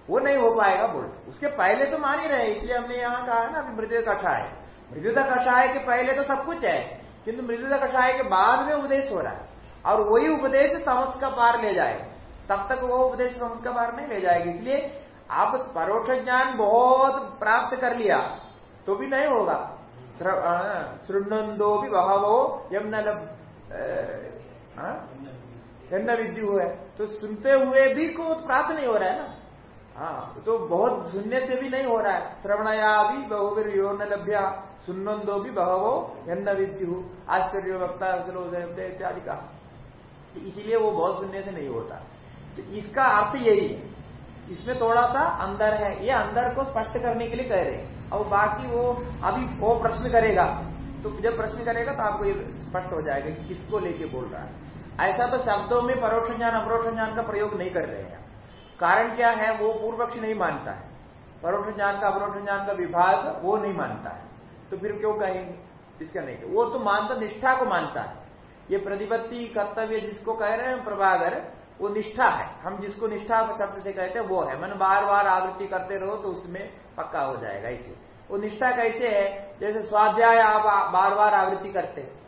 वो नहीं हो पाएगा बोल। उसके पहले तो मान ही रहे इसलिए हमने यहाँ कहा है ना मृत्यु कषाय मृदुता कषाय के पहले तो सब कुछ है, किंतु मृदुता कषाय के बाद में उपदेश हो रहा है। और वही उपदेश समझ का पार ले जाएगा तब तक वो उपदेश समझ का पार नहीं ले जाएगा। इसलिए आप परोक्ष ज्ञान बहुत प्राप्त कर लिया तो भी नहीं होगा। श्रृणंदो भी बहावो यम न विद्यु है तो सुनते हुए भी को प्राप्त नहीं हो रहा है ना? हाँ तो बहुत सुनने से भी नहीं हो रहा है। श्रवणया भी बहुवीर यो न लभ्या सुनंदो भी बहवो यन्न विद्यु आश्चर्य वक्ता इत्यादि का तो इसीलिए वो बहुत सुनने से नहीं होता। तो इसका अर्थ यही है। इसमें थोड़ा सा अंदर है। ये अंदर को स्पष्ट करने के लिए कह रहे हैं। और बाकी वो अभी वो प्रश्न करेगा तो जब प्रश्न करेगा तो आपको ये स्पष्ट हो जाएगा कि किसको लेके बोल रहा है। ऐसा तो शब्दों में परोक्ष ज्ञान, अपरोक्ष ज्ञान का प्रयोग नहीं कर रहे हैं। कारण क्या है? वो पूर्व पक्ष नहीं मानता है। परोक्ष ज्ञान का, अपरोक्ष ज्ञान का विभाग वो नहीं मानता है। तो फिर क्यों कहेंगे? इसका नहीं। वो तो मानता, निष्ठा को मानता है। ये प्रतिपत्ति, कर्तव्य जिसको कह रहे हैं प्रभागर वो निष्ठा है। हम जिसको निष्ठा शब्द से कहते हैं, वो है। मन बार बार आवृत्ति करते रहो तो उसमें पक्का हो जाएगा इसे। वो निष्ठा कैसे है? जैसे स्वाध्याय आप बार बार आवृत्ति करते हैं।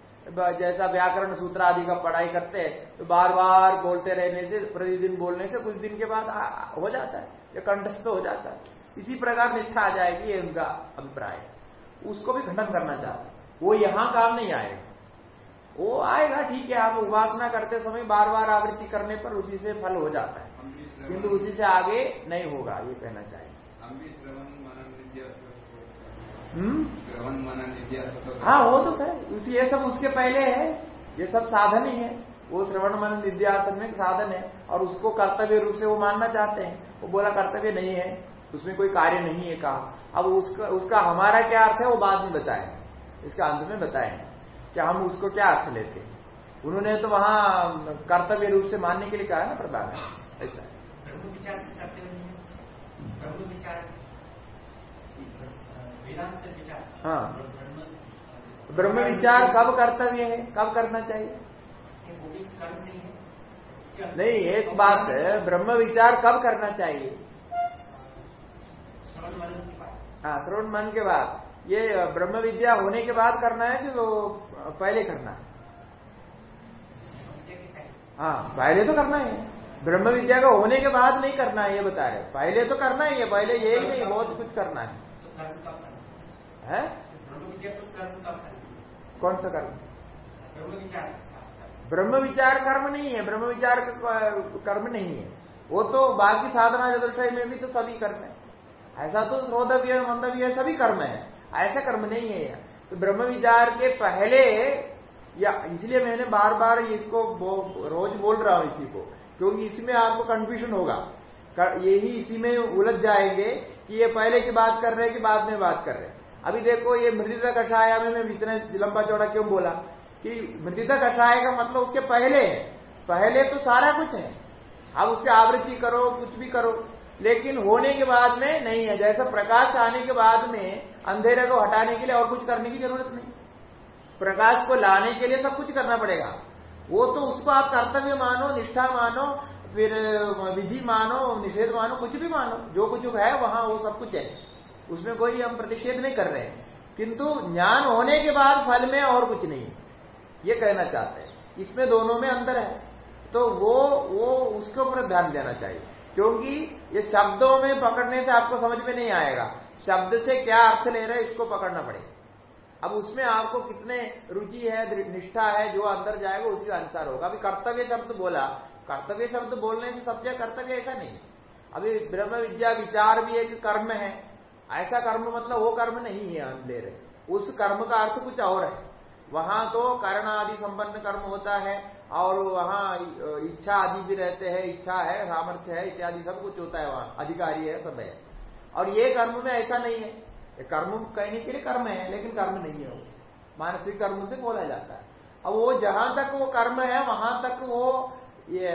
जैसा व्याकरण सूत्र आदि का पढ़ाई करते हैं तो बार बार बोलते रहने से प्रतिदिन बोलने से कुछ दिन के बाद हो जाता है या कंठस्थ हो जाता है। इसी प्रकार निष्ठा आ जाएगी ये उनका अभिप्राय। उसको भी खंडन करना चाहते वो यहाँ काम नहीं आएगा। वो आएगा ठीक है आप उपासना करते समय बार बार आवृत्ति करने पर उसी से फल हो जाता है। किंतु उसी से आगे नहीं होगा ये कहना चाहिए हम्म? हाँ वो तो सर उसी ये सब उसके पहले है। ये सब साधन ही है। वो श्रवण मन विद्यार्थन में साधन है और उसको कर्तव्य रूप से वो मानना चाहते हैं। वो बोला कर्तव्य नहीं है। उसमें कोई कार्य नहीं है कहा। अब उसका उसका हमारा क्या अर्थ है वो बाद में बताए इसका अंत में बताए कि हम उसको क्या अर्थ लेते हैं। उन्होंने तो वहाँ कर्तव्य रूप से मानने के लिए कहा ना प्रधान ऐसा हाँ। ब्रह्म विचार कब कर्तव्य है? कब करना चाहिए? नहीं एक बात है ब्रह्म विचार कब करना चाहिए? हाँ श्रवण मन के बाद। ये ब्रह्म विद्या होने के बाद करना है कि वो पहले करना है? हाँ पहले तो करना है ब्रह्म विद्या का होने के बाद नहीं करना है ये बता रहे पहले तो करना ही है पहले ये ही नहीं बहुत कुछ करना है। है? कौन सा कर्म? ब्रह्म विचार कर्म नहीं है ब्रह्म विचार कर्म नहीं है। वो तो बाकी साधना चतुर्थ में भी तो सभी कर्म है। ऐसा तो श्रोधव्य मंदव्य सभी कर्म है। ऐसा कर्म नहीं है तो ब्रह्म विचार के पहले या इसलिए मैंने बार बार इसको बो, रोज बोल रहा हूँ इसी को क्योंकि इसमें आपको कंफ्यूजन होगा। यही इसी में उलझ जाएँगे कि ये पहले की बात कर रहे हैं कि बाद में बात कर रहे हैं। अभी देखो ये मृदिता कषाय में मैं इतना लंबा चौड़ा क्यों बोला? कि मृदिता कषाय का मतलब उसके पहले पहले तो सारा कुछ है। अब उसकी आवृत्ति करो, कुछ भी करो। लेकिन होने के बाद में नहीं है। जैसा प्रकाश आने के बाद में अंधेरे को हटाने के लिए और कुछ करने की ज़रूरत नहीं। प्रकाश को लाने के लिए सब कुछ करना पड़ेगा। वो तो उसको आप कर्तव्य मानो, निष्ठा मानो, फिर विधि मानो, निषेध मानो, कुछ भी मानो। जो कुछ है, वहाँ वो सब कुछ है। उसमें कोई हम प्रतिषेध नहीं कर रहे। हैं किंतु ज्ञान होने के बाद फल में और कुछ नहीं ये कहना चाहते हैं। इसमें दोनों में अंतर है। तो वो वो उसके ऊपर ध्यान देना चाहिए। क्योंकि ये शब्दों में पकड़ने से आपको समझ में नहीं आएगा। शब्द से क्या अर्थ ले रहे इसको पकड़ना पड़ेगा। अब उसमें आपको कितने रुचि है निष्ठा है, जो अंदर जाएगा, उसके अनुसार होगा। अभी कर्तव्य शब्द बोला। कर्तव्य शब्द बोलने से सब कर्तव्य ऐसा नहीं। अभी ब्रह्म विद्या विचार भी एक कर्म है। ऐसा कर्म मतलब वो कर्म नहीं है हम ले रहे उस कर्म का अर्थ कुछ और है। वहाँ तो कारण आदि संपन्न कर्म होता है और वहाँ इच्छा आदि भी रहते हैं, इच्छा है, सामर्थ्य है, इत्यादि सब कुछ होता है वहाँ। अधिकारी है, सब है। और ये कर्म में ऐसा नहीं है। कर्म कहने के लिए कर्म है, लेकिन कर्म नहीं है वो। मानसिक कर्म से बोला जाता है। अब वो जहाँ तक वो कर्म है, वहाँ तक वो ये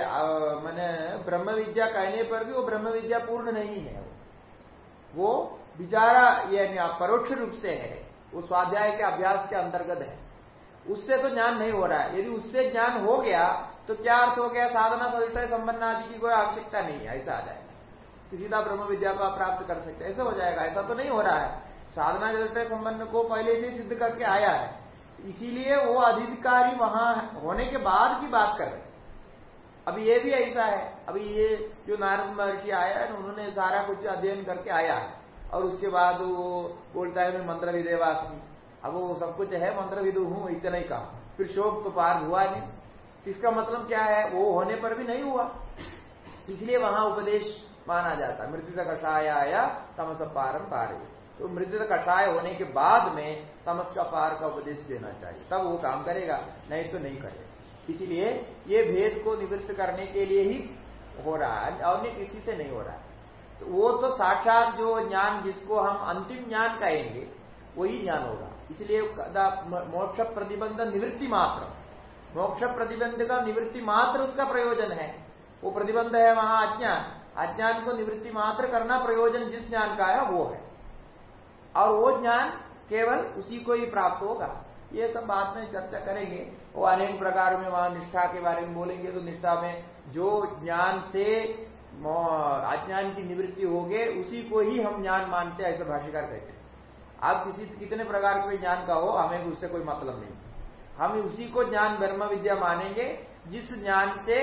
मैंने ब्रह्म विद्या कहने पर भी वो ब्रह्म विद्या पूर्ण नहीं है। वो विचारा यानी परोक्ष रूप से है वो स्वाध्याय के अभ्यास के अंतर्गत है। उससे तो ज्ञान नहीं हो रहा है। यदि उससे ज्ञान हो गया तो क्या अर्थ हो गया? साधना सदिष्ट संबंध आदि की कोई आवश्यकता नहीं है, ऐसा आ जाए सीधा ब्रह्म विद्या को आप प्राप्त कर सकते ऐसा हो जाएगा, ऐसा तो नहीं हो रहा है। साधना जलते संबंध को पहले से सिद्ध करके आया है। इसीलिए वो अधिकारी वहाँ होने के बाद की बात कर रहे अभी ये भी ऐसा है। अभी ये जो नारद महर्षि आया है, उन्होंने सारा कुछ अध्ययन करके आया है। और उसके बाद वो बोलता है, मैं मंत्र विदेवासी अब वो सब कुछ है, मंत्र विदु हूँ, इतना ही कहा। फिर शोक तो पार हुआ नहीं। इसका मतलब क्या है? वो होने पर भी नहीं हुआ। इसलिए वहाँ उपदेश माना जाता मृत्यु कषाय आया तमस पारम पारे। तो मृत्यु कषाय होने के बाद में तमस का पार का उपदेश देना चाहिए। तब वो काम करेगा, नहीं तो नहीं करेगा। इसीलिए ये भेद को निवृत्त करने के लिए ही हो रहा है। अन्य किसी से नहीं हो रहा है। तो वो तो साक्षात जो ज्ञान जिसको हम अंतिम ज्ञान कहेंगे, वही ज्ञान होगा। इसलिए मोक्ष प्रतिबंध निवृत्ति मात्र। मोक्ष प्रतिबंध का निवृत्ति मात्र उसका प्रयोजन है। वो प्रतिबंध है वहाँ अज्ञान। अज्ञान को निवृत्ति मात्र करना प्रयोजन जिस ज्ञान का है, वो है। और वो ज्ञान केवल उसी को ही प्राप्त होगा। ये सब बात में चर्चा करेंगे। वो अनेक प्रकार में वहाँ निष्ठा के बारे में बोलेंगे तो निष्ठा में जो ज्ञान से अज्ञान की निवृत्ति हो गए, उसी को ही हम ज्ञान मानते हैं, ऐसे भाष्यकार कहते हैं। आप किसी कितने प्रकार के ज्ञान का हो, हमें उससे कोई मतलब नहीं। हम उसी को ज्ञान ब्रह्म विद्या मानेंगे, जिस ज्ञान से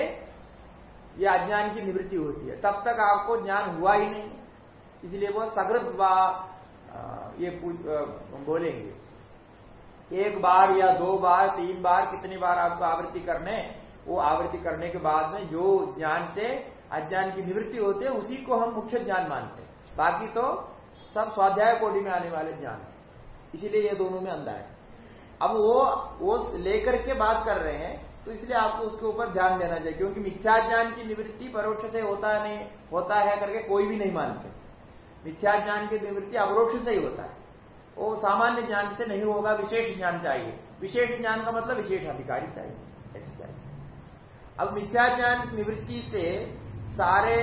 ये अज्ञान की निवृत्ति होती है। तब तक आपको ज्ञान हुआ ही नहीं। इसलिए वो सगृत वा ये बोलेंगे। एक बार या दो बार, तीन बार कितनी बार आपको आवृत्ति करने वो आवृत्ति करने के बाद में जो ज्ञान से अज्ञान की निवृत्ति होते है, उसी को हम मुख्य ज्ञान मानते हैं। बाकी तो सब स्वाध्याय कोटि में आने वाले ज्ञान है। इसीलिए ये दोनों में अंधा है। अब वो वो लेकर के बात कर रहे हैं तो इसलिए आपको उसके ऊपर ध्यान देना चाहिए, क्योंकि मिथ्या ज्ञान की निवृत्ति परोक्ष से होता नहीं, होता है करके कोई भी नहीं मानते। मिथ्या ज्ञान की निवृत्ति अवरोक्ष से ही होता है। वो सामान्य ज्ञान से नहीं होगा, विशेष ज्ञान चाहिए। विशेष ज्ञान का मतलब विशेष अधिकारी चाहिए, ऐसे चाहिए। अब मिथ्या ज्ञान निवृत्ति से सारे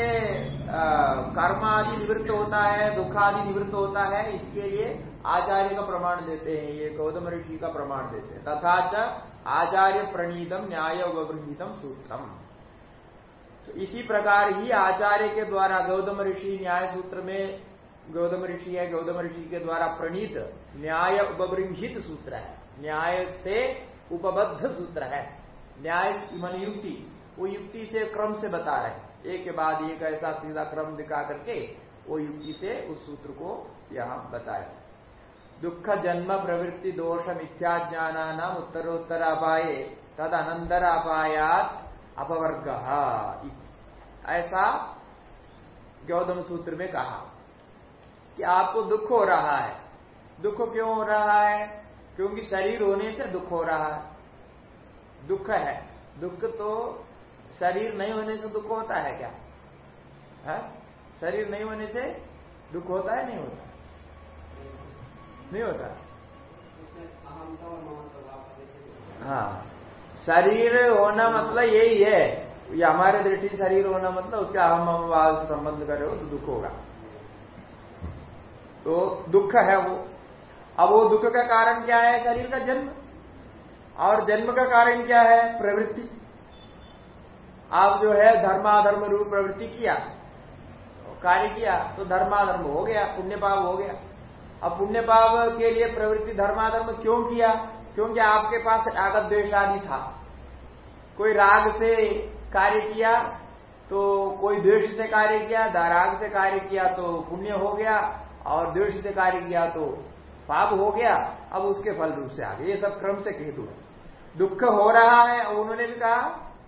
कर्म आदि निवृत्त होता है दुख आदि निवृत्त होता है, इसके लिए आचार्य का प्रमाण देते हैं, ये गौतम ऋषि का प्रमाण देते हैं। तथा च आचार्य प्रणीतम न्याय उपगृहितम सूत्रम। तो इसी प्रकार ही आचार्य के द्वारा गौतम ऋषि न्याय सूत्र में, गौतम ऋषि है, गौतम ऋषि के द्वारा प्रणीत न्याय उपबृंहित सूत्र है। न्याय से उपबद्ध सूत्र है। न्याय मन युक्ति वो युक्ति से क्रम से बता रहे एक के बाद एक ऐसा सीधा क्रम दिखा करके वो युक्ति से उस सूत्र को यहाँ बताया दुख, जन्म, प्रवृत्ति, दोष, मिथ्या, ज्ञान, नाम, उत्तरोत्तर, अपाय तद अनंतर अपायात अपवर्ग ऐसा गौतम सूत्र में कहा कि आपको दुख हो रहा है। दुख क्यों हो रहा है? क्योंकि शरीर होने से दुख हो रहा है। दुख है। दुख तो शरीर नहीं होने से दुख होता है क्या? है? शरीर नहीं होने से दुख होता है, नहीं होता? नहीं होता। हाँ। शरीर होना मतलब यही है। ये हमारे दृष्टि शरीर होना मतलब उसके अहम से संबंध करे हो तो दुख होगा। तो दुख है वो। अब वो दुख का कारण क्या है? शरीर का जन्म। और जन्म का कारण क्या है? प्रवृत्ति। आप जो है धर्माधर्म रूप प्रवृत्ति किया, कार्य किया तो धर्माधर्म हो गया पुण्य पाप हो गया। अब पुण्य पाप के लिए प्रवृत्ति धर्माधर्म क्यों किया? क्योंकि आपके पास रागत द्वेषादि था। कोई राग से कार्य किया तो कोई द्वेष से कार्य किया राग से कार्य किया तो पुण्य हो गया, और द्वेष से कार्य किया तो पाप हो गया। अब उसके फल रूप से आ गए ये सब क्रम से केतु है। दुख हो रहा है, उन्होंने भी कहा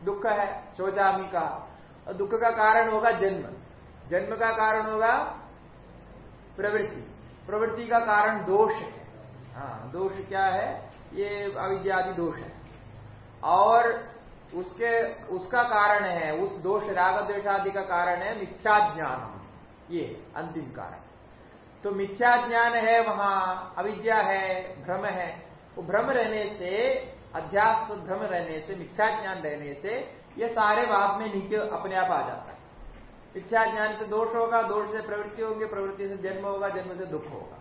दुख है सोचामी कहा और दुख का कारण होगा जन्म। जन्म का कारण होगा प्रवृत्ति। प्रवृत्ति का कारण दोष है। हाँ दोष क्या है? ये अविद्यादि दोष है। और उसके, उसका कारण है, उस दोष राग द्वेषादि का कारण है मिथ्या ज्ञान ये अंतिम कारण। तो मिथ्या ज्ञान है वहाँ, अविद्या है, भ्रम है। वो भ्रम रहने से अध्यास भ्रम रहने से मिथ्या ज्ञान रहने से, ये सारे बाद में नीचे अपने आप आ जाता है। मिथ्या ज्ञान से दोष होगा, दोष से प्रवृत्ति होगी, प्रवृत्ति से जन्म होगा, जन्म से दुख होगा।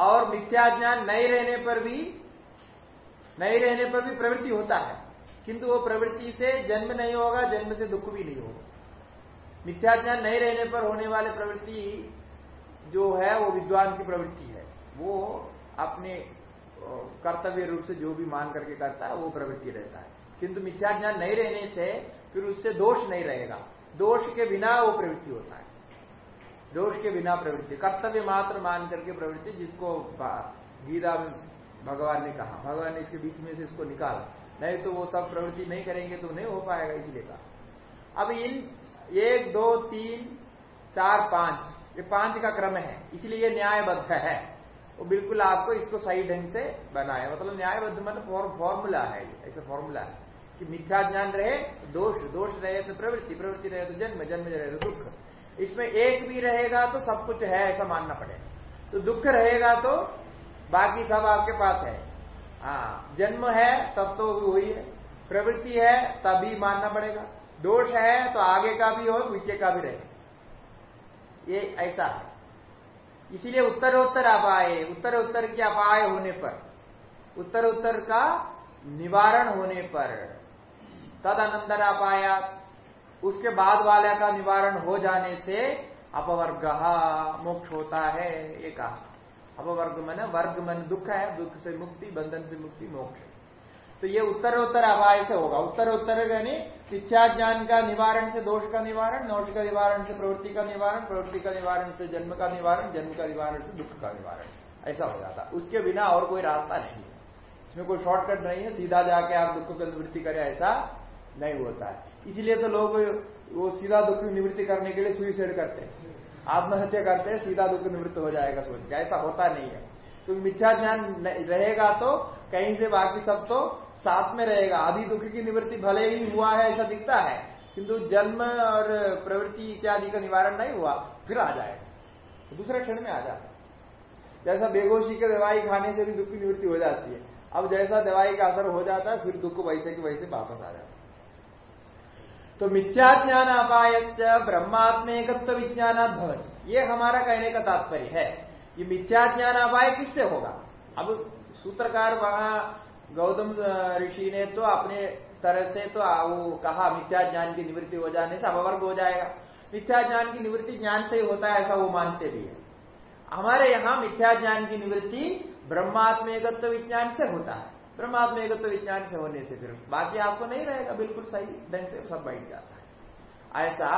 और मिथ्या ज्ञान नहीं रहने पर भी, नहीं रहने पर भी प्रवृत्ति होता है। किंतु वो प्रवृत्ति से जन्म नहीं होगा, जन्म से दुख भी नहीं होगा। मिथ्या ज्ञान नहीं रहने पर होने वाले प्रवृत्ति जो है, वो विद्वान की प्रवृत्ति है। वो अपने कर्तव्य रूप से जो भी मान करके करता है, वो प्रवृत्ति रहता है। किंतु मिथ्या ज्ञान नहीं रहने से, फिर उससे दोष नहीं रहेगा। दोष के बिना वो प्रवृत्ति होता है। दोष के बिना प्रवृत्ति। कर्तव्य मात्र मान करके प्रवृत्ति, जिसको गीता में भगवान ने कहा। भगवान ने इसके बीच में से इसको निकाला। नहीं तो वो सब प्रवृत्ति नहीं करेंगे तो नहीं हो पाएगा इसलिए कहा। अब इन एक, दो, तीन, चार, पाँच, ये पाँच का क्रम है। इसलिए ये न्यायबद्ध है। वो बिल्कुल आपको इसको सही ढंग से बनाए। मतलब न्यायबद्ध मतलब फॉर्मूला है ऐसा फॉर्मूला है कि मिथ्या ज्ञान रहे, दोष दोष रहे तो प्रवृत्ति प्रवृत्ति रहे तो जन्म जन्म रहे तो दुख। इसमें एक भी रहेगा तो सब कुछ है, ऐसा मानना पड़ेगा। तो दुख रहेगा तो बाकी सब आपके पास है। हाँ जन्म है, तब तो वही है। प्रवृत्ति है, तभी मानना पड़ेगा। दोष है तो आगे का भी हो पीछे का भी रहे। ये ऐसा है। इसीलिए उत्तर उत्तर अपाय उत्तर उत्तर के अपाय होने पर उत्तर उत्तर का निवारण होने पर, तद अनंतर अपाया, उसके बाद वाले का निवारण हो जाने से अपवर्ग मोक्ष होता है, ये कहा। अपवर्ग मन, वर्ग मन, दुख है, दुख से मुक्ति, बंधन से मुक्ति, मोक्ष। तो ये उत्तरोत्तर अपाय से होगा। उत्तरोत्तर यानी शिक्षा ज्ञान का निवारण से दोष का निवारण दोष का निवारण से प्रवृत्ति का निवारण, प्रवृत्ति का निवारण से जन्म का निवारण, जन्म का निवारण से दुख का निवारण। ऐसा हो जाता। उसके बिना और कोई रास्ता नहीं है। इसमें कोई शॉर्टकट नहीं है। सीधा जाके आप दुख की निवृत्ति करें, ऐसा नहीं होता है। इसलिए तो लोग वो सीधा दुख की निवृत्ति करने के लिए सुइसाइड करते हैं। आत्महत्या करते हैं, सीधा दुख निवृत्त हो जाएगा सोच ऐसा होता नहीं है। क्योंकि मिथ्या ज्ञान रहेगा तो कहीं से बाकी सब तो साथ में रहेगा। आदि दुख की निवृत्ति भले ही हुआ है, ऐसा दिखता है, किंतु जन्म और प्रवृत्ति इत्यादि का निवारण नहीं हुआ, फिर आ जाएगा तो दूसरे क्षण में आ जाता जैसा बेहोशी के दवाई खाने से भी दुख की निवृत्ति हो जाती है, अब जैसा दवाई का असर हो जाता है, फिर दुख वैसे की वैसे वापस आ जाता है। तो मिथ्या ज्ञान अपाय ब्रह्मात्मेकत्व विज्ञान भवन ये हमारा कहने का तात्पर्य है ये मिथ्या ज्ञान अपाय किससे होगा? अब सूत्रकार वहाँ गौतम ऋषि ने तो अपने तरह से तो वो कहा, मिथ्या ज्ञान की निवृत्ति हो जाने से अपवर्ग हो जाएगा। मिथ्या ज्ञान की निवृत्ति ज्ञान से ही होता है, ऐसा वो मानते भी है। हमारे यहाँ मिथ्या ज्ञान की निवृत्ति ब्रह्मात्म एकत्व विज्ञान से होता है। ब्रह्मात्म विज्ञान से होने से फिर बाकी आपको नहीं रहेगा, बिल्कुल सही ढंग से सब बैठ जाता है। ऐसा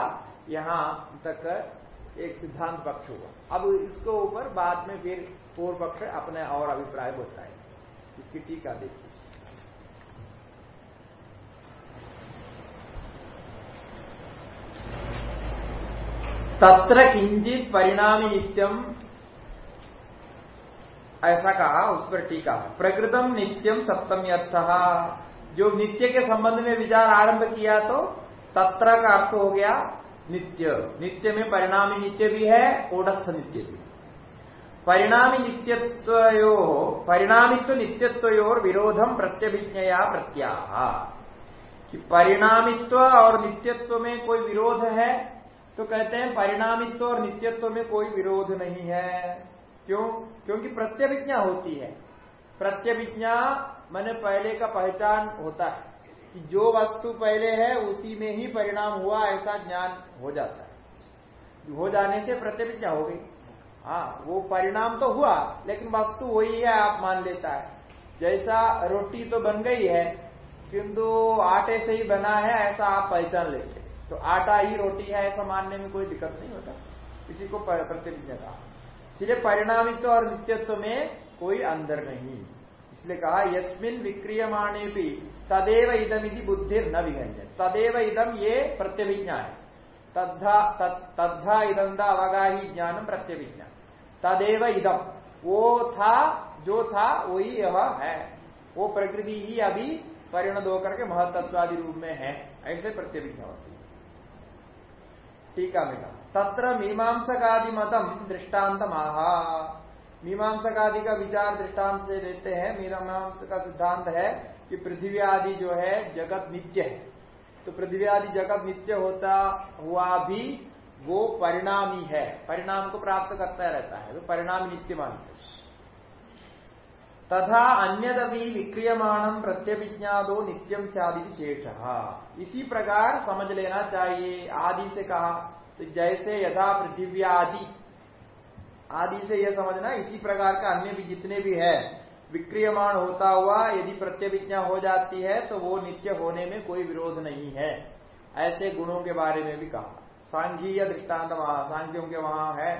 यहाँ तक एक सिद्धांत पक्ष हुआ। अब इसको ऊपर बाद में फिर पूर्व पक्ष अपने और अभिप्राय बताए इसकी टीका देखिए तत्र किंचित परिणामी नित्यम ऐसा कहा, उस पर टीका। प्रकृतम नित्यम सप्तमी अर्थ जो नित्य के संबंध में विचार आरंभ किया तो तत्र का अर्थ हो गया नित्य। नित्य में परिणामी नित्य भी है ओडस्थ नित्य भी। परिणामी नित्यत्व परिणामित्व नित्यत्वयोर विरोधम प्रत्यभिज्ञया प्रत्याह कि परिणामित्व और नित्यत्व में कोई विरोध है तो कहते हैं परिणामित्व और नित्यत्व में कोई विरोध नहीं है क्यों क्योंकि प्रत्यभिज्ञा होती है प्रत्यभिज्ञा मैंने पहले का पहचान होता है कि जो वस्तु पहले है उसी में ही परिणाम हुआ ऐसा ज्ञान हो जाता है हो जाने से प्रत्यभिज्ञा हो गई हाँ वो परिणाम तो हुआ, लेकिन वस्तु वही है, आप मान लेता है। जैसा रोटी तो बन गई है, किंतु आटे से ही बना है, ऐसा आप पहचान लेते तो आटा ही रोटी है, ऐसा मानने में कोई दिक्कत नहीं होता। इसी को प्रतिज्ञा कहा इसलिए परिणामित्व और नित्यत्व में कोई अंदर नहीं। इसलिए कहा, यस्मिन विक्रियमाणे भी तदेव इदम बुद्धि न विगंजन तदेव इदम ये प्रत्यभिज्ञा है। तद्धा तद्धा अवगाही ज्ञान प्रत्यभिज्ञा। तदेव इदम वो था, जो था, वही यह है। वो प्रकृति ही अभी परिणत होकर के महतत्वादि रूप में है। ऐसे प्रत्यभिज्ञा होती है। टीका में तत्र मीमांसकादि मतम दृष्टांत महा मीमांसकादि का विचार दृष्टांत से देते हैं। मीमांस का सिद्धांत है कि पृथ्वी आदि जो है, जगत नित्य है। तो पृथ्वी आदि जगत नित्य होता हुआ भी वो परिणामी है। परिणाम को प्राप्त करता रहता है। तो परिणाम नित्य मानते तथा अन्यदपि विक्रियमाणम प्रत्यभिज्ञादो नित्यम से आदि शेष इसी प्रकार समझ लेना चाहिए। आदि से कहा तो जैसे यथा पृथ्वी आदि आदि से यह समझना, इसी प्रकार का अन्य भी जितने भी है विक्रियमाण होता हुआ यदि प्रत्यभिज्ञा हो जाती है तो वो नित्य होने में कोई विरोध नहीं है। ऐसे गुणों के बारे में भी कहा। सांघीय दृष्टांत वहाँ, सांख्यों के वहाँ है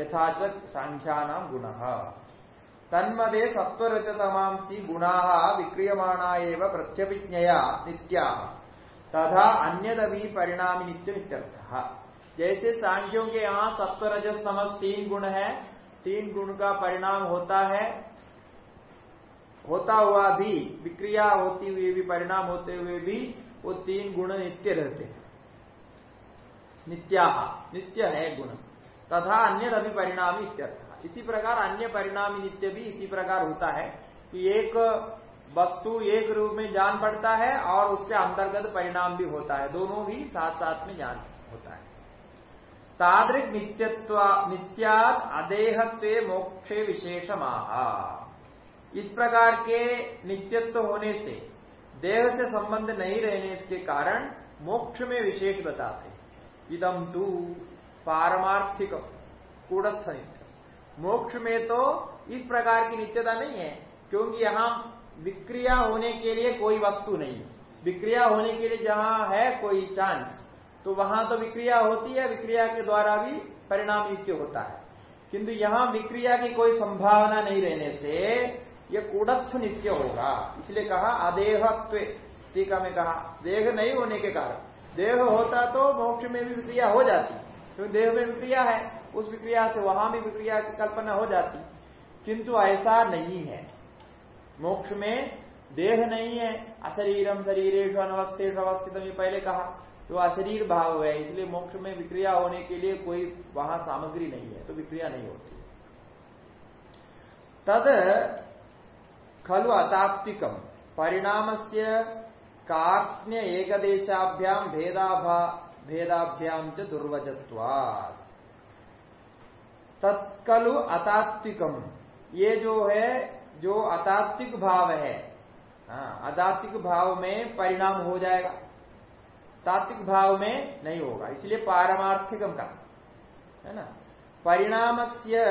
यथाच सांख्यानाम गुण। तन्मदे सत्वरजतमांसी गुणा विक्रियमाणा एवं प्रत्यभिज्ञया नित्या। तथा अन्यदभी परिणामी नित्य नित्यर्थ जैसे सांख्यों के यहाँ सत्वरजस समझ तीन गुण है, तीन गुण का परिणाम होता है होता हुआ भी, विक्रिया होती हुई भी, परिणाम होते हुए भी, वो तीन गुण नित्य रहते हैं। नित्या नित्य है गुण। तथा अन्य अभी परिणामी इसी प्रकार अन्य परिणामी नित्य भी इसी प्रकार होता है कि एक वस्तु एक रूप में जान पड़ता है और उसके अंतर्गत परिणाम भी होता है। दोनों भी साथ साथ में जान होता है। तादृक नित्यत्व, नित्यात अदेहत्व मोक्षे विशेष इस प्रकार के नित्यत्व होने से, देह से संबंध नहीं रहने के कारण मोक्ष में विशेष बताते इदम तू पारमार्थिक कूड़स्थ नित्य मोक्ष में तो इस प्रकार की नित्यता नहीं है, क्योंकि यहाँ विक्रिया होने के लिए कोई वस्तु नहीं विक्रिया होने के लिए जहाँ है कोई चांस तो वहाँ तो विक्रिया होती है, विक्रिया के द्वारा भी परिणाम नित्य होता है। किंतु यहाँ विक्रिया की कोई संभावना नहीं रहने से यह कूड़स्थ नित्य होगा। इसलिए कहा, अदेहत्व। टीका में कहा, देह नहीं होने के कारण। देह होता तो मोक्ष में भी विक्रिया हो जाती। क्योंकि देह में विक्रिया है, उस विक्रिया से वहाँ भी विक्रिया की कल्पना हो जाती। किंतु ऐसा नहीं है। मोक्ष में देह नहीं है। अशरीरम शरीरेश अनवस्थेश अवस्थित ये पहले कहा। तो अशरीर भाव है, इसलिए मोक्ष में विक्रिया होने के लिए कोई वहाँ सामग्री नहीं है तो विक्रिया नहीं होती। तद खलु अतात्विकम। परिणाम से कार्य एक देशाभ्याम भेदाभा भेदाभ्याम च दुर्वजत्वात् तत्कलु अतात्विकम। ये जो है जो अतात्विक भाव है हाँ, अतात्विक भाव में परिणाम हो जाएगा। तात्विक भाव में नहीं होगा इसलिए पारमार्थिकम का है ना? परिणाम से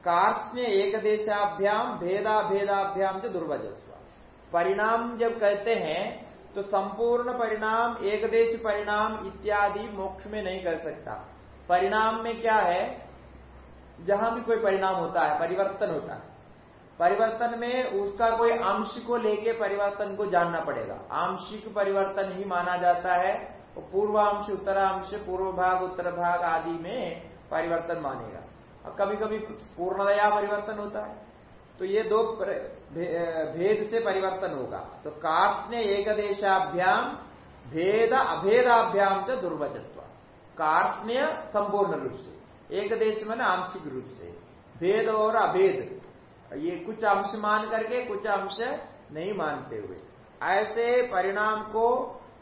कार्य एक देशाभ्याम भेदा भेदाभ्याम जो दुर्वजस्व परिणाम जब कहते हैं तो संपूर्ण परिणाम एक देश परिणाम इत्यादि मोक्ष में नहीं कर सकता। परिणाम में क्या है? जहाँ भी कोई परिणाम होता है, परिवर्तन होता है। परिवर्तन में उसका कोई अंश को लेके परिवर्तन को जानना पड़ेगा। आंशिक परिवर्तन ही माना जाता है पूर्वांश, उत्तरांश, पूर्व भाग, उत्तर भाग आदि में परिवर्तन मानेगा। और कभी कभी पूर्णतया परिवर्तन होता है। तो ये दो भेद से परिवर्तन होगा। तो कार्य एक देशाभ्याम भेद अभेदाभ्याम से दुर्वचत्व। कार्य संपूर्ण रूप से। एक देश में आंशिक रूप से। भेद और अभेद। ये कुछ अंश मान करके, कुछ अंश नहीं मानते हुए। ऐसे परिणाम को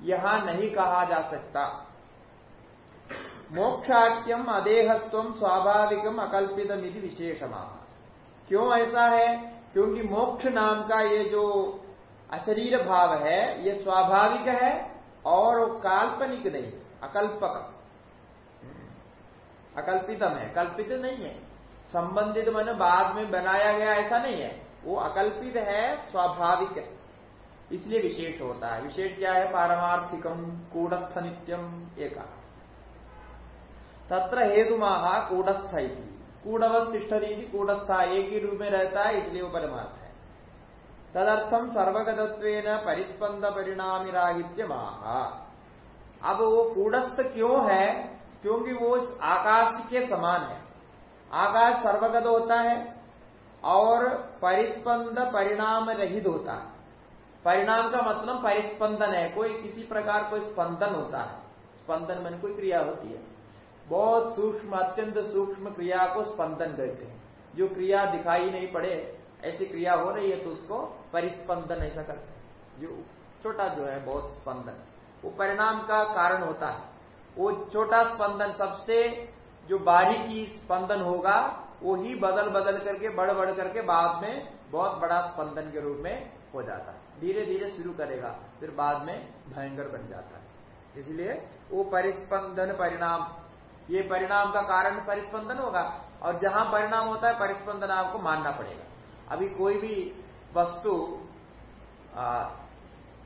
यहाँ नहीं कहा जा सकता। मोक्षाख्यम अदेहत्व स्वाभाविकम अकल्पितम यदि विशेषमा। क्यों ऐसा है? क्योंकि मोक्ष नाम का ये जो अशरीर भाव है, ये स्वाभाविक है और काल्पनिक नहीं, अकल्पक। अकल्पितम है, कल्पित नहीं है। संबंधित मन बाद में बनाया गया ऐसा नहीं है। वो अकल्पित है, स्वाभाविक है। इसलिए विशेष होता है। विशेष क्या है? पारमार्थिकम कूटस्थ नित्यम एक। तत्र हेतु महा कूटस्थ तिष्ठती कूटस्था एक ही रूप में रहता है, इसलिए वो परमार्थ है। तदर्थम सर्वगतत्व परिस्पंद परिणामी रागित्य महा अब वो कूटस्थ क्यों है? क्योंकि वो आकाश के समान है। आकाश सर्वगत होता है और परिस्पंद परिणाम रहित होता है। परिणाम का मतलब परिस्पंदन है। कोई किसी प्रकार कोई स्पंदन होता है। स्पंदन मन कोई क्रिया होती है। बहुत सूक्ष्म, अत्यंत सूक्ष्म क्रिया को स्पंदन कहते हैं। जो क्रिया दिखाई नहीं पड़े, ऐसी क्रिया हो रही है तो उसको परिस्पंदन ऐसा करते हैं। जो छोटा जो है, बहुत स्पंदन। वो परिणाम का कारण होता है। वो छोटा स्पंदन सबसे जो बारीकी स्पंदन होगा, वो ही बदल बदल करके बढ़ बढ़ करके बाद में बहुत बड़ा स्पंदन के रूप में हो जाता है। धीरे धीरे शुरू करेगा, फिर बाद में भयंकर बन जाता है। इसलिए वो परिस्पंदन परिणाम ये परिणाम का कारण परिस्पंदन होगा और जहाँ परिणाम होता है, परिस्पंदन आपको मानना पड़ेगा। अभी कोई भी वस्तु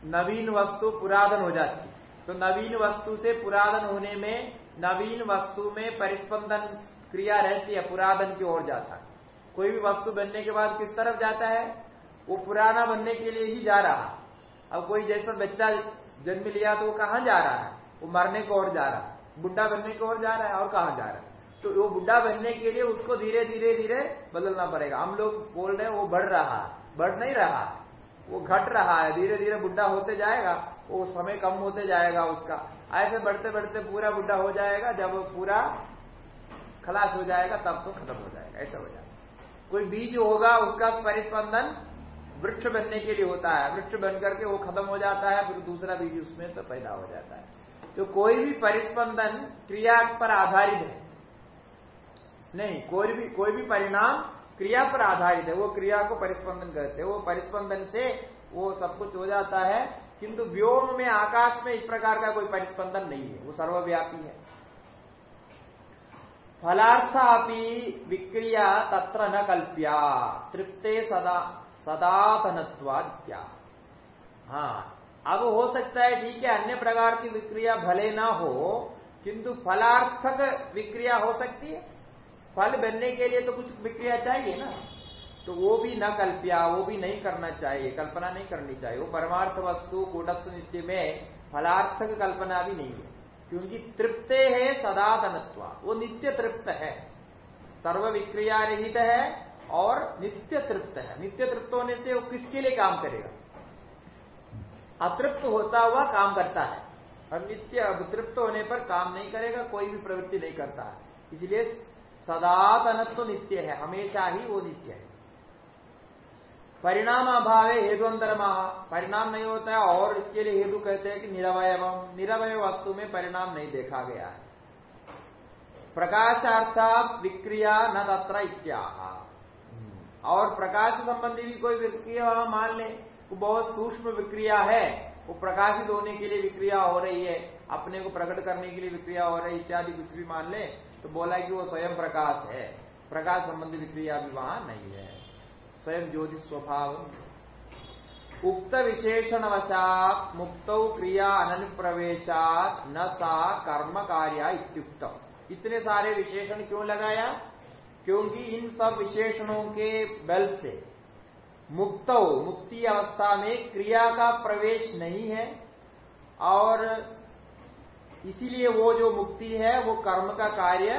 नवीन वस्तु पुरातन हो जाती। तो नवीन वस्तु से पुरातन होने में, नवीन वस्तु में परिस्पंदन क्रिया रहती है, पुरातन की ओर जाता है। कोई भी वस्तु बनने के बाद किस तरफ़ जाता है? वो पुराना बनने के लिए ही जा रहा। अब कोई जैसा बच्चा जन्म लिया तो वो कहाँ जा रहा है? वो मरने को ओर जा रहा है। बुढ़ा बनने की ओर जा रहा है और कहाँ जा रहा है? तो वो बुढ़ा बनने के लिए उसको धीरे धीरे धीरे बदलना पड़ेगा। हम लोग बोल रहे हैं, वो बढ़ रहा है बढ़ नहीं रहा, वो घट रहा है। धीरे धीरे बुढ़ा होते जाएगा, वो समय कम होते जाएगा उसका। ऐसे बढ़ते बढ़ते पूरा बुढ़ा हो जाएगा, जब पूरा खलास हो जाएगा, तब तो खत्म हो जाएगा। ऐसा हो जाएगा। कोई बीज होगा, उसका परिस्पंदन वृक्ष बनने के लिए होता है। वृक्ष बन करके वो खत्म हो जाता है, फिर दूसरा बीज उसमें तो पैदा हो जाता है। तो कोई भी परिस्पंदन क्रिया पर आधारित है। नहीं, कोई भी कोई भी परिणाम क्रिया पर आधारित है। वो क्रिया को परिस्पंदन करते हैं। वो परिस्पंदन से वो सब कुछ हो जाता है। किंतु व्योम में, आकाश में इस प्रकार का कोई परिस्पंदन नहीं है। वो सर्वव्यापी है। फलार्थापि विक्रिया तत्र न कल्प्या। तृप्ते सदा सदातनत्वाद्या हाँ अब हो सकता है, ठीक है, अन्य प्रकार की विक्रिया भले ना हो, किंतु फलार्थक विक्रिया हो सकती है। फल बनने के लिए तो कुछ विक्रिया चाहिए ना। तो वो भी न कल्प्या, वो भी नहीं करना चाहिए, कल्पना नहीं करनी चाहिए। वो परमार्थ वस्तु, कूटस्थ नित्य में फलार्थक कल्पना भी नहीं है। क्योंकि तृप्ते है सदातनत्व वो नित्य तृप्त है। सर्व विक्रिया रहित है और नित्य तृप्त है। नित्य तृप्त होने से वो किसके लिए काम करेगा? अतृप्त होता हुआ काम करता है। और नित्य अतृप्त होने पर काम नहीं करेगा कोई भी प्रवृत्ति नहीं करता है। इसलिए सदातनत्व तो नित्य है हमेशा ही वो नित्य है। परिणाम अभाव है हेतुअंतर परिणाम नहीं होता है और इसके लिए हेतु कहते हैं कि निरवय निरवय वस्तु में परिणाम नहीं देखा गया है। प्रकाशार्थ विक्रिया न तत्र इत्या और प्रकाश संबंधी भी कोई विक्रिया मान ले। वो बहुत सूक्ष्म विक्रिया है, वो प्रकाशित होने के लिए विक्रिया हो रही है, अपने को प्रकट करने के लिए विक्रिया हो रही है, इत्यादि कुछ भी मान ले तो बोला कि वो स्वयं प्रकाश है। प्रकाश संबंधी विक्रिया भी वहाँ नहीं है। स्वयं ज्योति स्वभाव। उक्त विशेषण वशात मुक्त क्रिया अनन प्रवेशात न सा कर्म कार्य इतने सारे विशेषण क्यों लगाया? क्योंकि इन सब विशेषणों के बल से मुक्त, मुक्ति अवस्था में क्रिया का प्रवेश नहीं है और इसीलिए वो जो मुक्ति है, वो कर्म का कार्य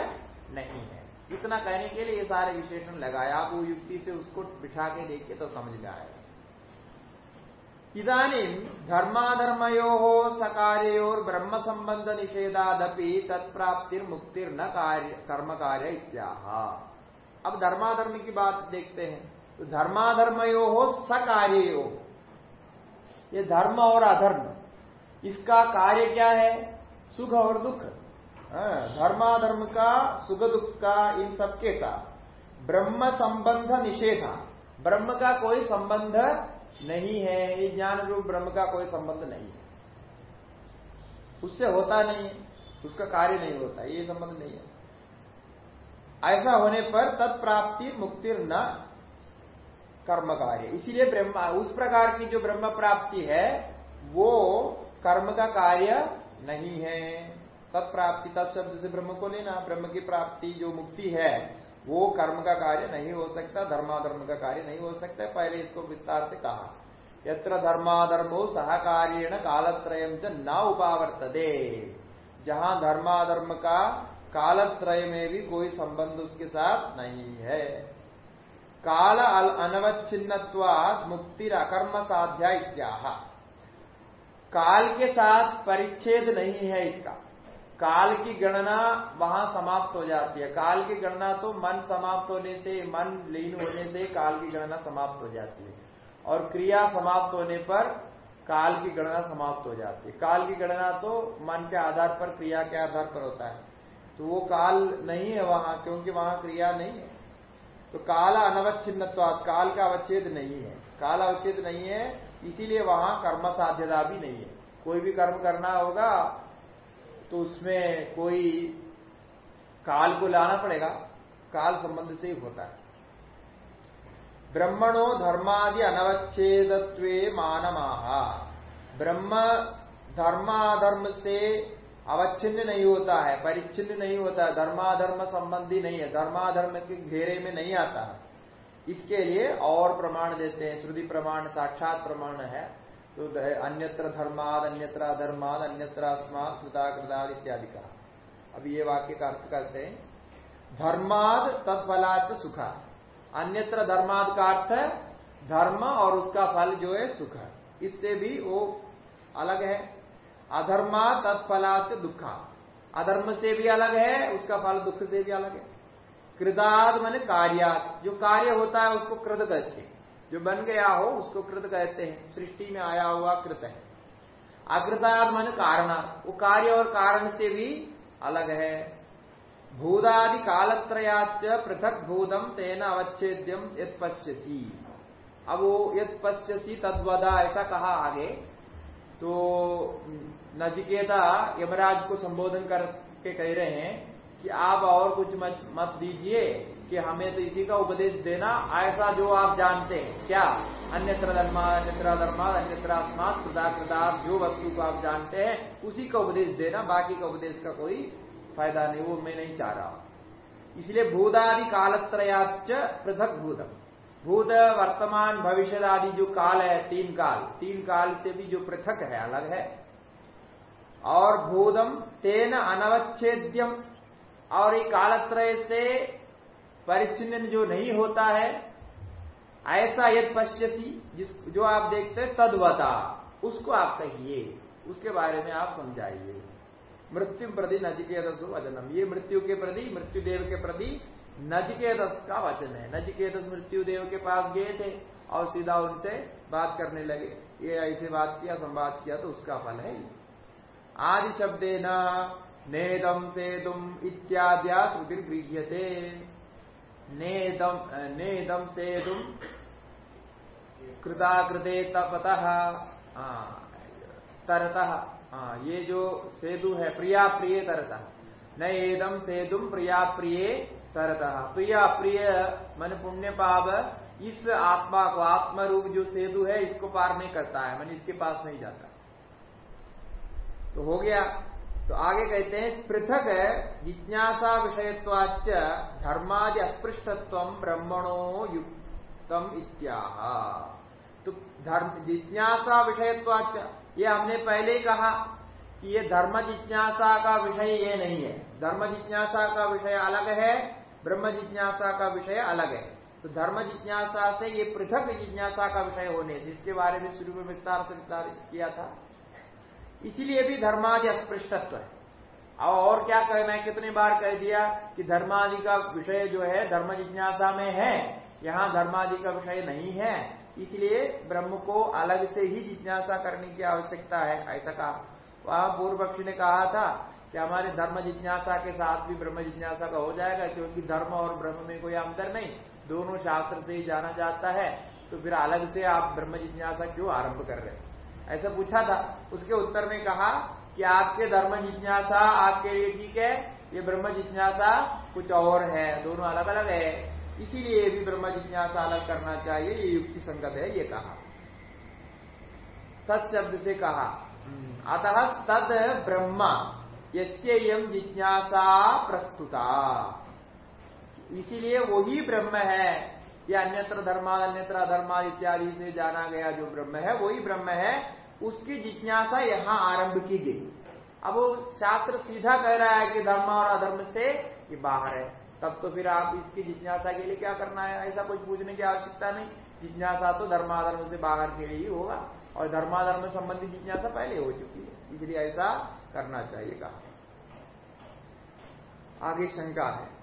नहीं है। इतना कहने के लिए ये सारे विशेषण लगाया आप वो युक्ति से उसको बिठा के देखे तो समझ में आएगा इधानी धर्माधर्मयो सकार्योर ब्रह्म संबंध निषेधादपि तत्प्राप्तिर मुक्तिर न कार्य, कर्म कार्य इत्याह। अब धर्माधर्म की बात देखते हैं। तो धर्माधर्मयो हो सकार्यो। ये धर्म और अधर्म इसका कार्य क्या है? सुख और दुख। हाँ, धर्माधर्म का सुख दुख का इन सबके का। ब्रह्म संबंध निषेधा। ब्रह्म का कोई संबंध नहीं है। ये ज्ञान रूप ब्रह्म का कोई संबंध नहीं है। उससे होता नहीं उसका कार्य नहीं होता ये संबंध नहीं है। ऐसा होने पर तत्प्राप्ति मुक्ति न कर्म कार्य इसीलिए ब्रह्म, उस प्रकार की जो ब्रह्म प्राप्ति है, वो कर्म का कार्य नहीं है। तत्प्राप्ति, तत्शब्द से ब्रह्म को लेना, ब्रह्म की प्राप्ति जो मुक्ति है, वो कर्म का कार्य नहीं हो सकता, धर्माधर्म का कार्य नहीं हो सकता, पहले इसको विस्तार से कहा। यत्र धर्माधर्मो सहकार्यण कालत्रयम च न उपावर्तदे जहाँ धर्माधर्म का कालत्रय में भी कोई संबंध उसके साथ नहीं है। काल अनवच्छिन्नवाद मुक्ति अकर्म साध्या इत्याह। काल के साथ परिच्छेद नहीं है इसका। काल की गणना वहाँ समाप्त हो जाती है। काल की गणना तो मन समाप्त होने से, मन लीन होने से काल की गणना समाप्त हो जाती है। और क्रिया समाप्त होने पर काल की गणना समाप्त हो जाती है। काल की गणना तो मन के आधार पर, क्रिया के आधार पर होता है। तो वो काल नहीं है वहाँ, क्योंकि वहाँ क्रिया नहीं है। तो काल अनवच्छिन्न काल का अवच्छेद नहीं है। काल अवच्छेद नहीं है, इसीलिए वहाँ कर्म साध्यता भी नहीं है। कोई भी कर्म करना होगा तो उसमें कोई काल को लाना पड़ेगा। काल संबंध से ही होता है। ब्रह्मणो धर्मादि अनवच्छेदत्व मानमाहा। ब्रह्म धर्माधर्म से अवच्छिन्न नहीं होता है, परिच्छिन्न नहीं होता है, धर्माधर्म संबंधी नहीं है, धर्माधर्म के घेरे में नहीं आता है। इसके लिए और प्रमाण देते हैं, श्रुति प्रमाण, साक्षात प्रमाण है। तो अन्यत्र धर्माद, अन्यत्र अधर्माद, अन्यत्र अस्मात, कृताकृताद इत्यादि का। अब ये वाक्य का अर्थ करते हैं। धर्माद तत्फलात् सुखा। अन्यत्र धर्माद का अर्थ धर्म और उसका फल जो है सुख। इससे भी वो अलग है। अधर्मा तत्फलात् दुखा। अधर्म से भी अलग है, उसका फल दुख से भी अलग है। कृदाद मन कार्यात जो कार्य होता है, उसको कृत कहते हैं। जो बन गया हो, उसको कृत कहते हैं। सृष्टि में आया हुआ कृत है। अकृताद मन कारण वो कार्य और कारण से भी अलग है। भूदादि कालत्रयाच पृथक भूतम तेना अवच्छेद्यम यद पश्यसी। अब वो यद पश्यसी तद्वदा ऐसा कहा आगे। तो नजिकेता यमराज को संबोधन करके कह रहे हैं कि आप और कुछ मत, मत दीजिए कि हमें तो इसी का उपदेश देना ऐसा जो आप जानते हैं। क्या? अन्यत्र धर्मा अन्यत्र धर्मा अन्यत्र कृदा कृदाप जो वस्तु को आप जानते हैं उसी का उपदेश देना बाकी का उपदेश का कोई फ़ायदा नहीं वो मैं नहीं चाह रहा। इसलिए भूतादि कालत्रयाच पृथक भूतम। भूत वर्तमान भविष्य आदि जो काल है तीन काल। तीन काल से भी जो पृथक है अलग है और भूतम तेन अनवच्छेद्यम। और ये कालत्रय से परिचिन्न जो नहीं होता है, ऐसा यद पश्यसी, जिस जो आप देखते हैं, तदवता, उसको आप कहिए, उसके बारे में आप समझाइए। मृत्यु प्रति नजिकेतस वचनम। ये मृत्यु के प्रति, मृत्यु देव के प्रति नजिकेतस का वचन है। नजिकेतस मृत्यु देव के पास गए थे और सीधा उनसे बात करने लगे। ये ऐसे बात किया, संवाद किया तो उसका फल है। आदि शब्दे नेदम सेदुम इत्याद्या श्रुति गृह्यते नेदम नेदम सेदुम कृताकृते तपतः तरतः ये जो सेतु है प्रिया प्रिय तरतः। न एदम सेतुम प्रिया प्रिय तरतः। प्रिया प्रिय मन पुण्य पाप इस आत्मा को आत्म रूप जो सेतु है, इसको पार नहीं करता है, मन इसके पास नहीं जाता। तो हो गया। तो आगे कहते हैं, पृथक जिज्ञासा विषयत्वाच धर्मादि अस्पृष्टत्व ब्रह्मणो युक्तम इत्याह। तो धर्म जिज्ञासा विषयत्वाच ये हमने पहले कहा कि ये धर्म जिज्ञासा का विषय ये नहीं है। धर्म जिज्ञासा का विषय अलग है, ब्रह्म जिज्ञासा का विषय अलग है। तो धर्म जिज्ञासा से ये पृथक जिज्ञासा का विषय होने से, इसके बारे में शुरू में विस्तार से विस्तार किया था। इसीलिए भी धर्मादि अस्पृष्टत्व है। और क्या कहना है कितने बार कह दिया कि धर्मादि का विषय जो है, धर्म जिज्ञासा में है, यहाँ धर्मादि का विषय नहीं है। इसलिए ब्रह्म को अलग से ही जिज्ञासा करने की आवश्यकता है, ऐसा कहा। वहाँ पूर्व पक्षी ने कहा था कि हमारे धर्म जिज्ञासा के साथ भी ब्रह्म जिज्ञासा का हो जाएगा, क्योंकि धर्म और ब्रह्म में कोई अंतर नहीं, दोनों शास्त्र से ही जाना जाता है। तो फिर अलग से आप ब्रह्म जिज्ञासा क्यों आरंभ कर रहे हैं? ऐसा पूछा था। उसके उत्तर में कहा कि आपके धर्म जिज्ञासा आपके लिए ठीक है, ये ब्रह्म जिज्ञासा कुछ और है। दोनों अलग अलग है। इसीलिए भी ब्रह्म जिज्ञासा अलग करना चाहिए, ये युक्ति संगत है, ये कहा। शब्द से कहा। अतः तद ब्रह्म यम जिज्ञासा प्रस्तुता। इसीलिए वही ब्रह्म है। या अन्यत्र धर्मा, अन्यत्र अधर्मा इत्यादि से जाना गया जो ब्रह्म है, वही ब्रह्म है। उसकी जिज्ञासा यहाँ आरंभ की गई। अब वो शास्त्र सीधा कह रहा है कि धर्म और अधर्म से ये बाहर है। तब तो फिर आप इसकी जिज्ञासा के लिए क्या करना है? ऐसा कुछ पूछने की आवश्यकता नहीं। जिज्ञासा तो धर्माधर्म से बाहर के लिए ही होगा। और धर्माधर्म संबंधी जिज्ञासा पहले हो चुकी है। इसलिए ऐसा करना चाहिए कहा। आगे शंका है।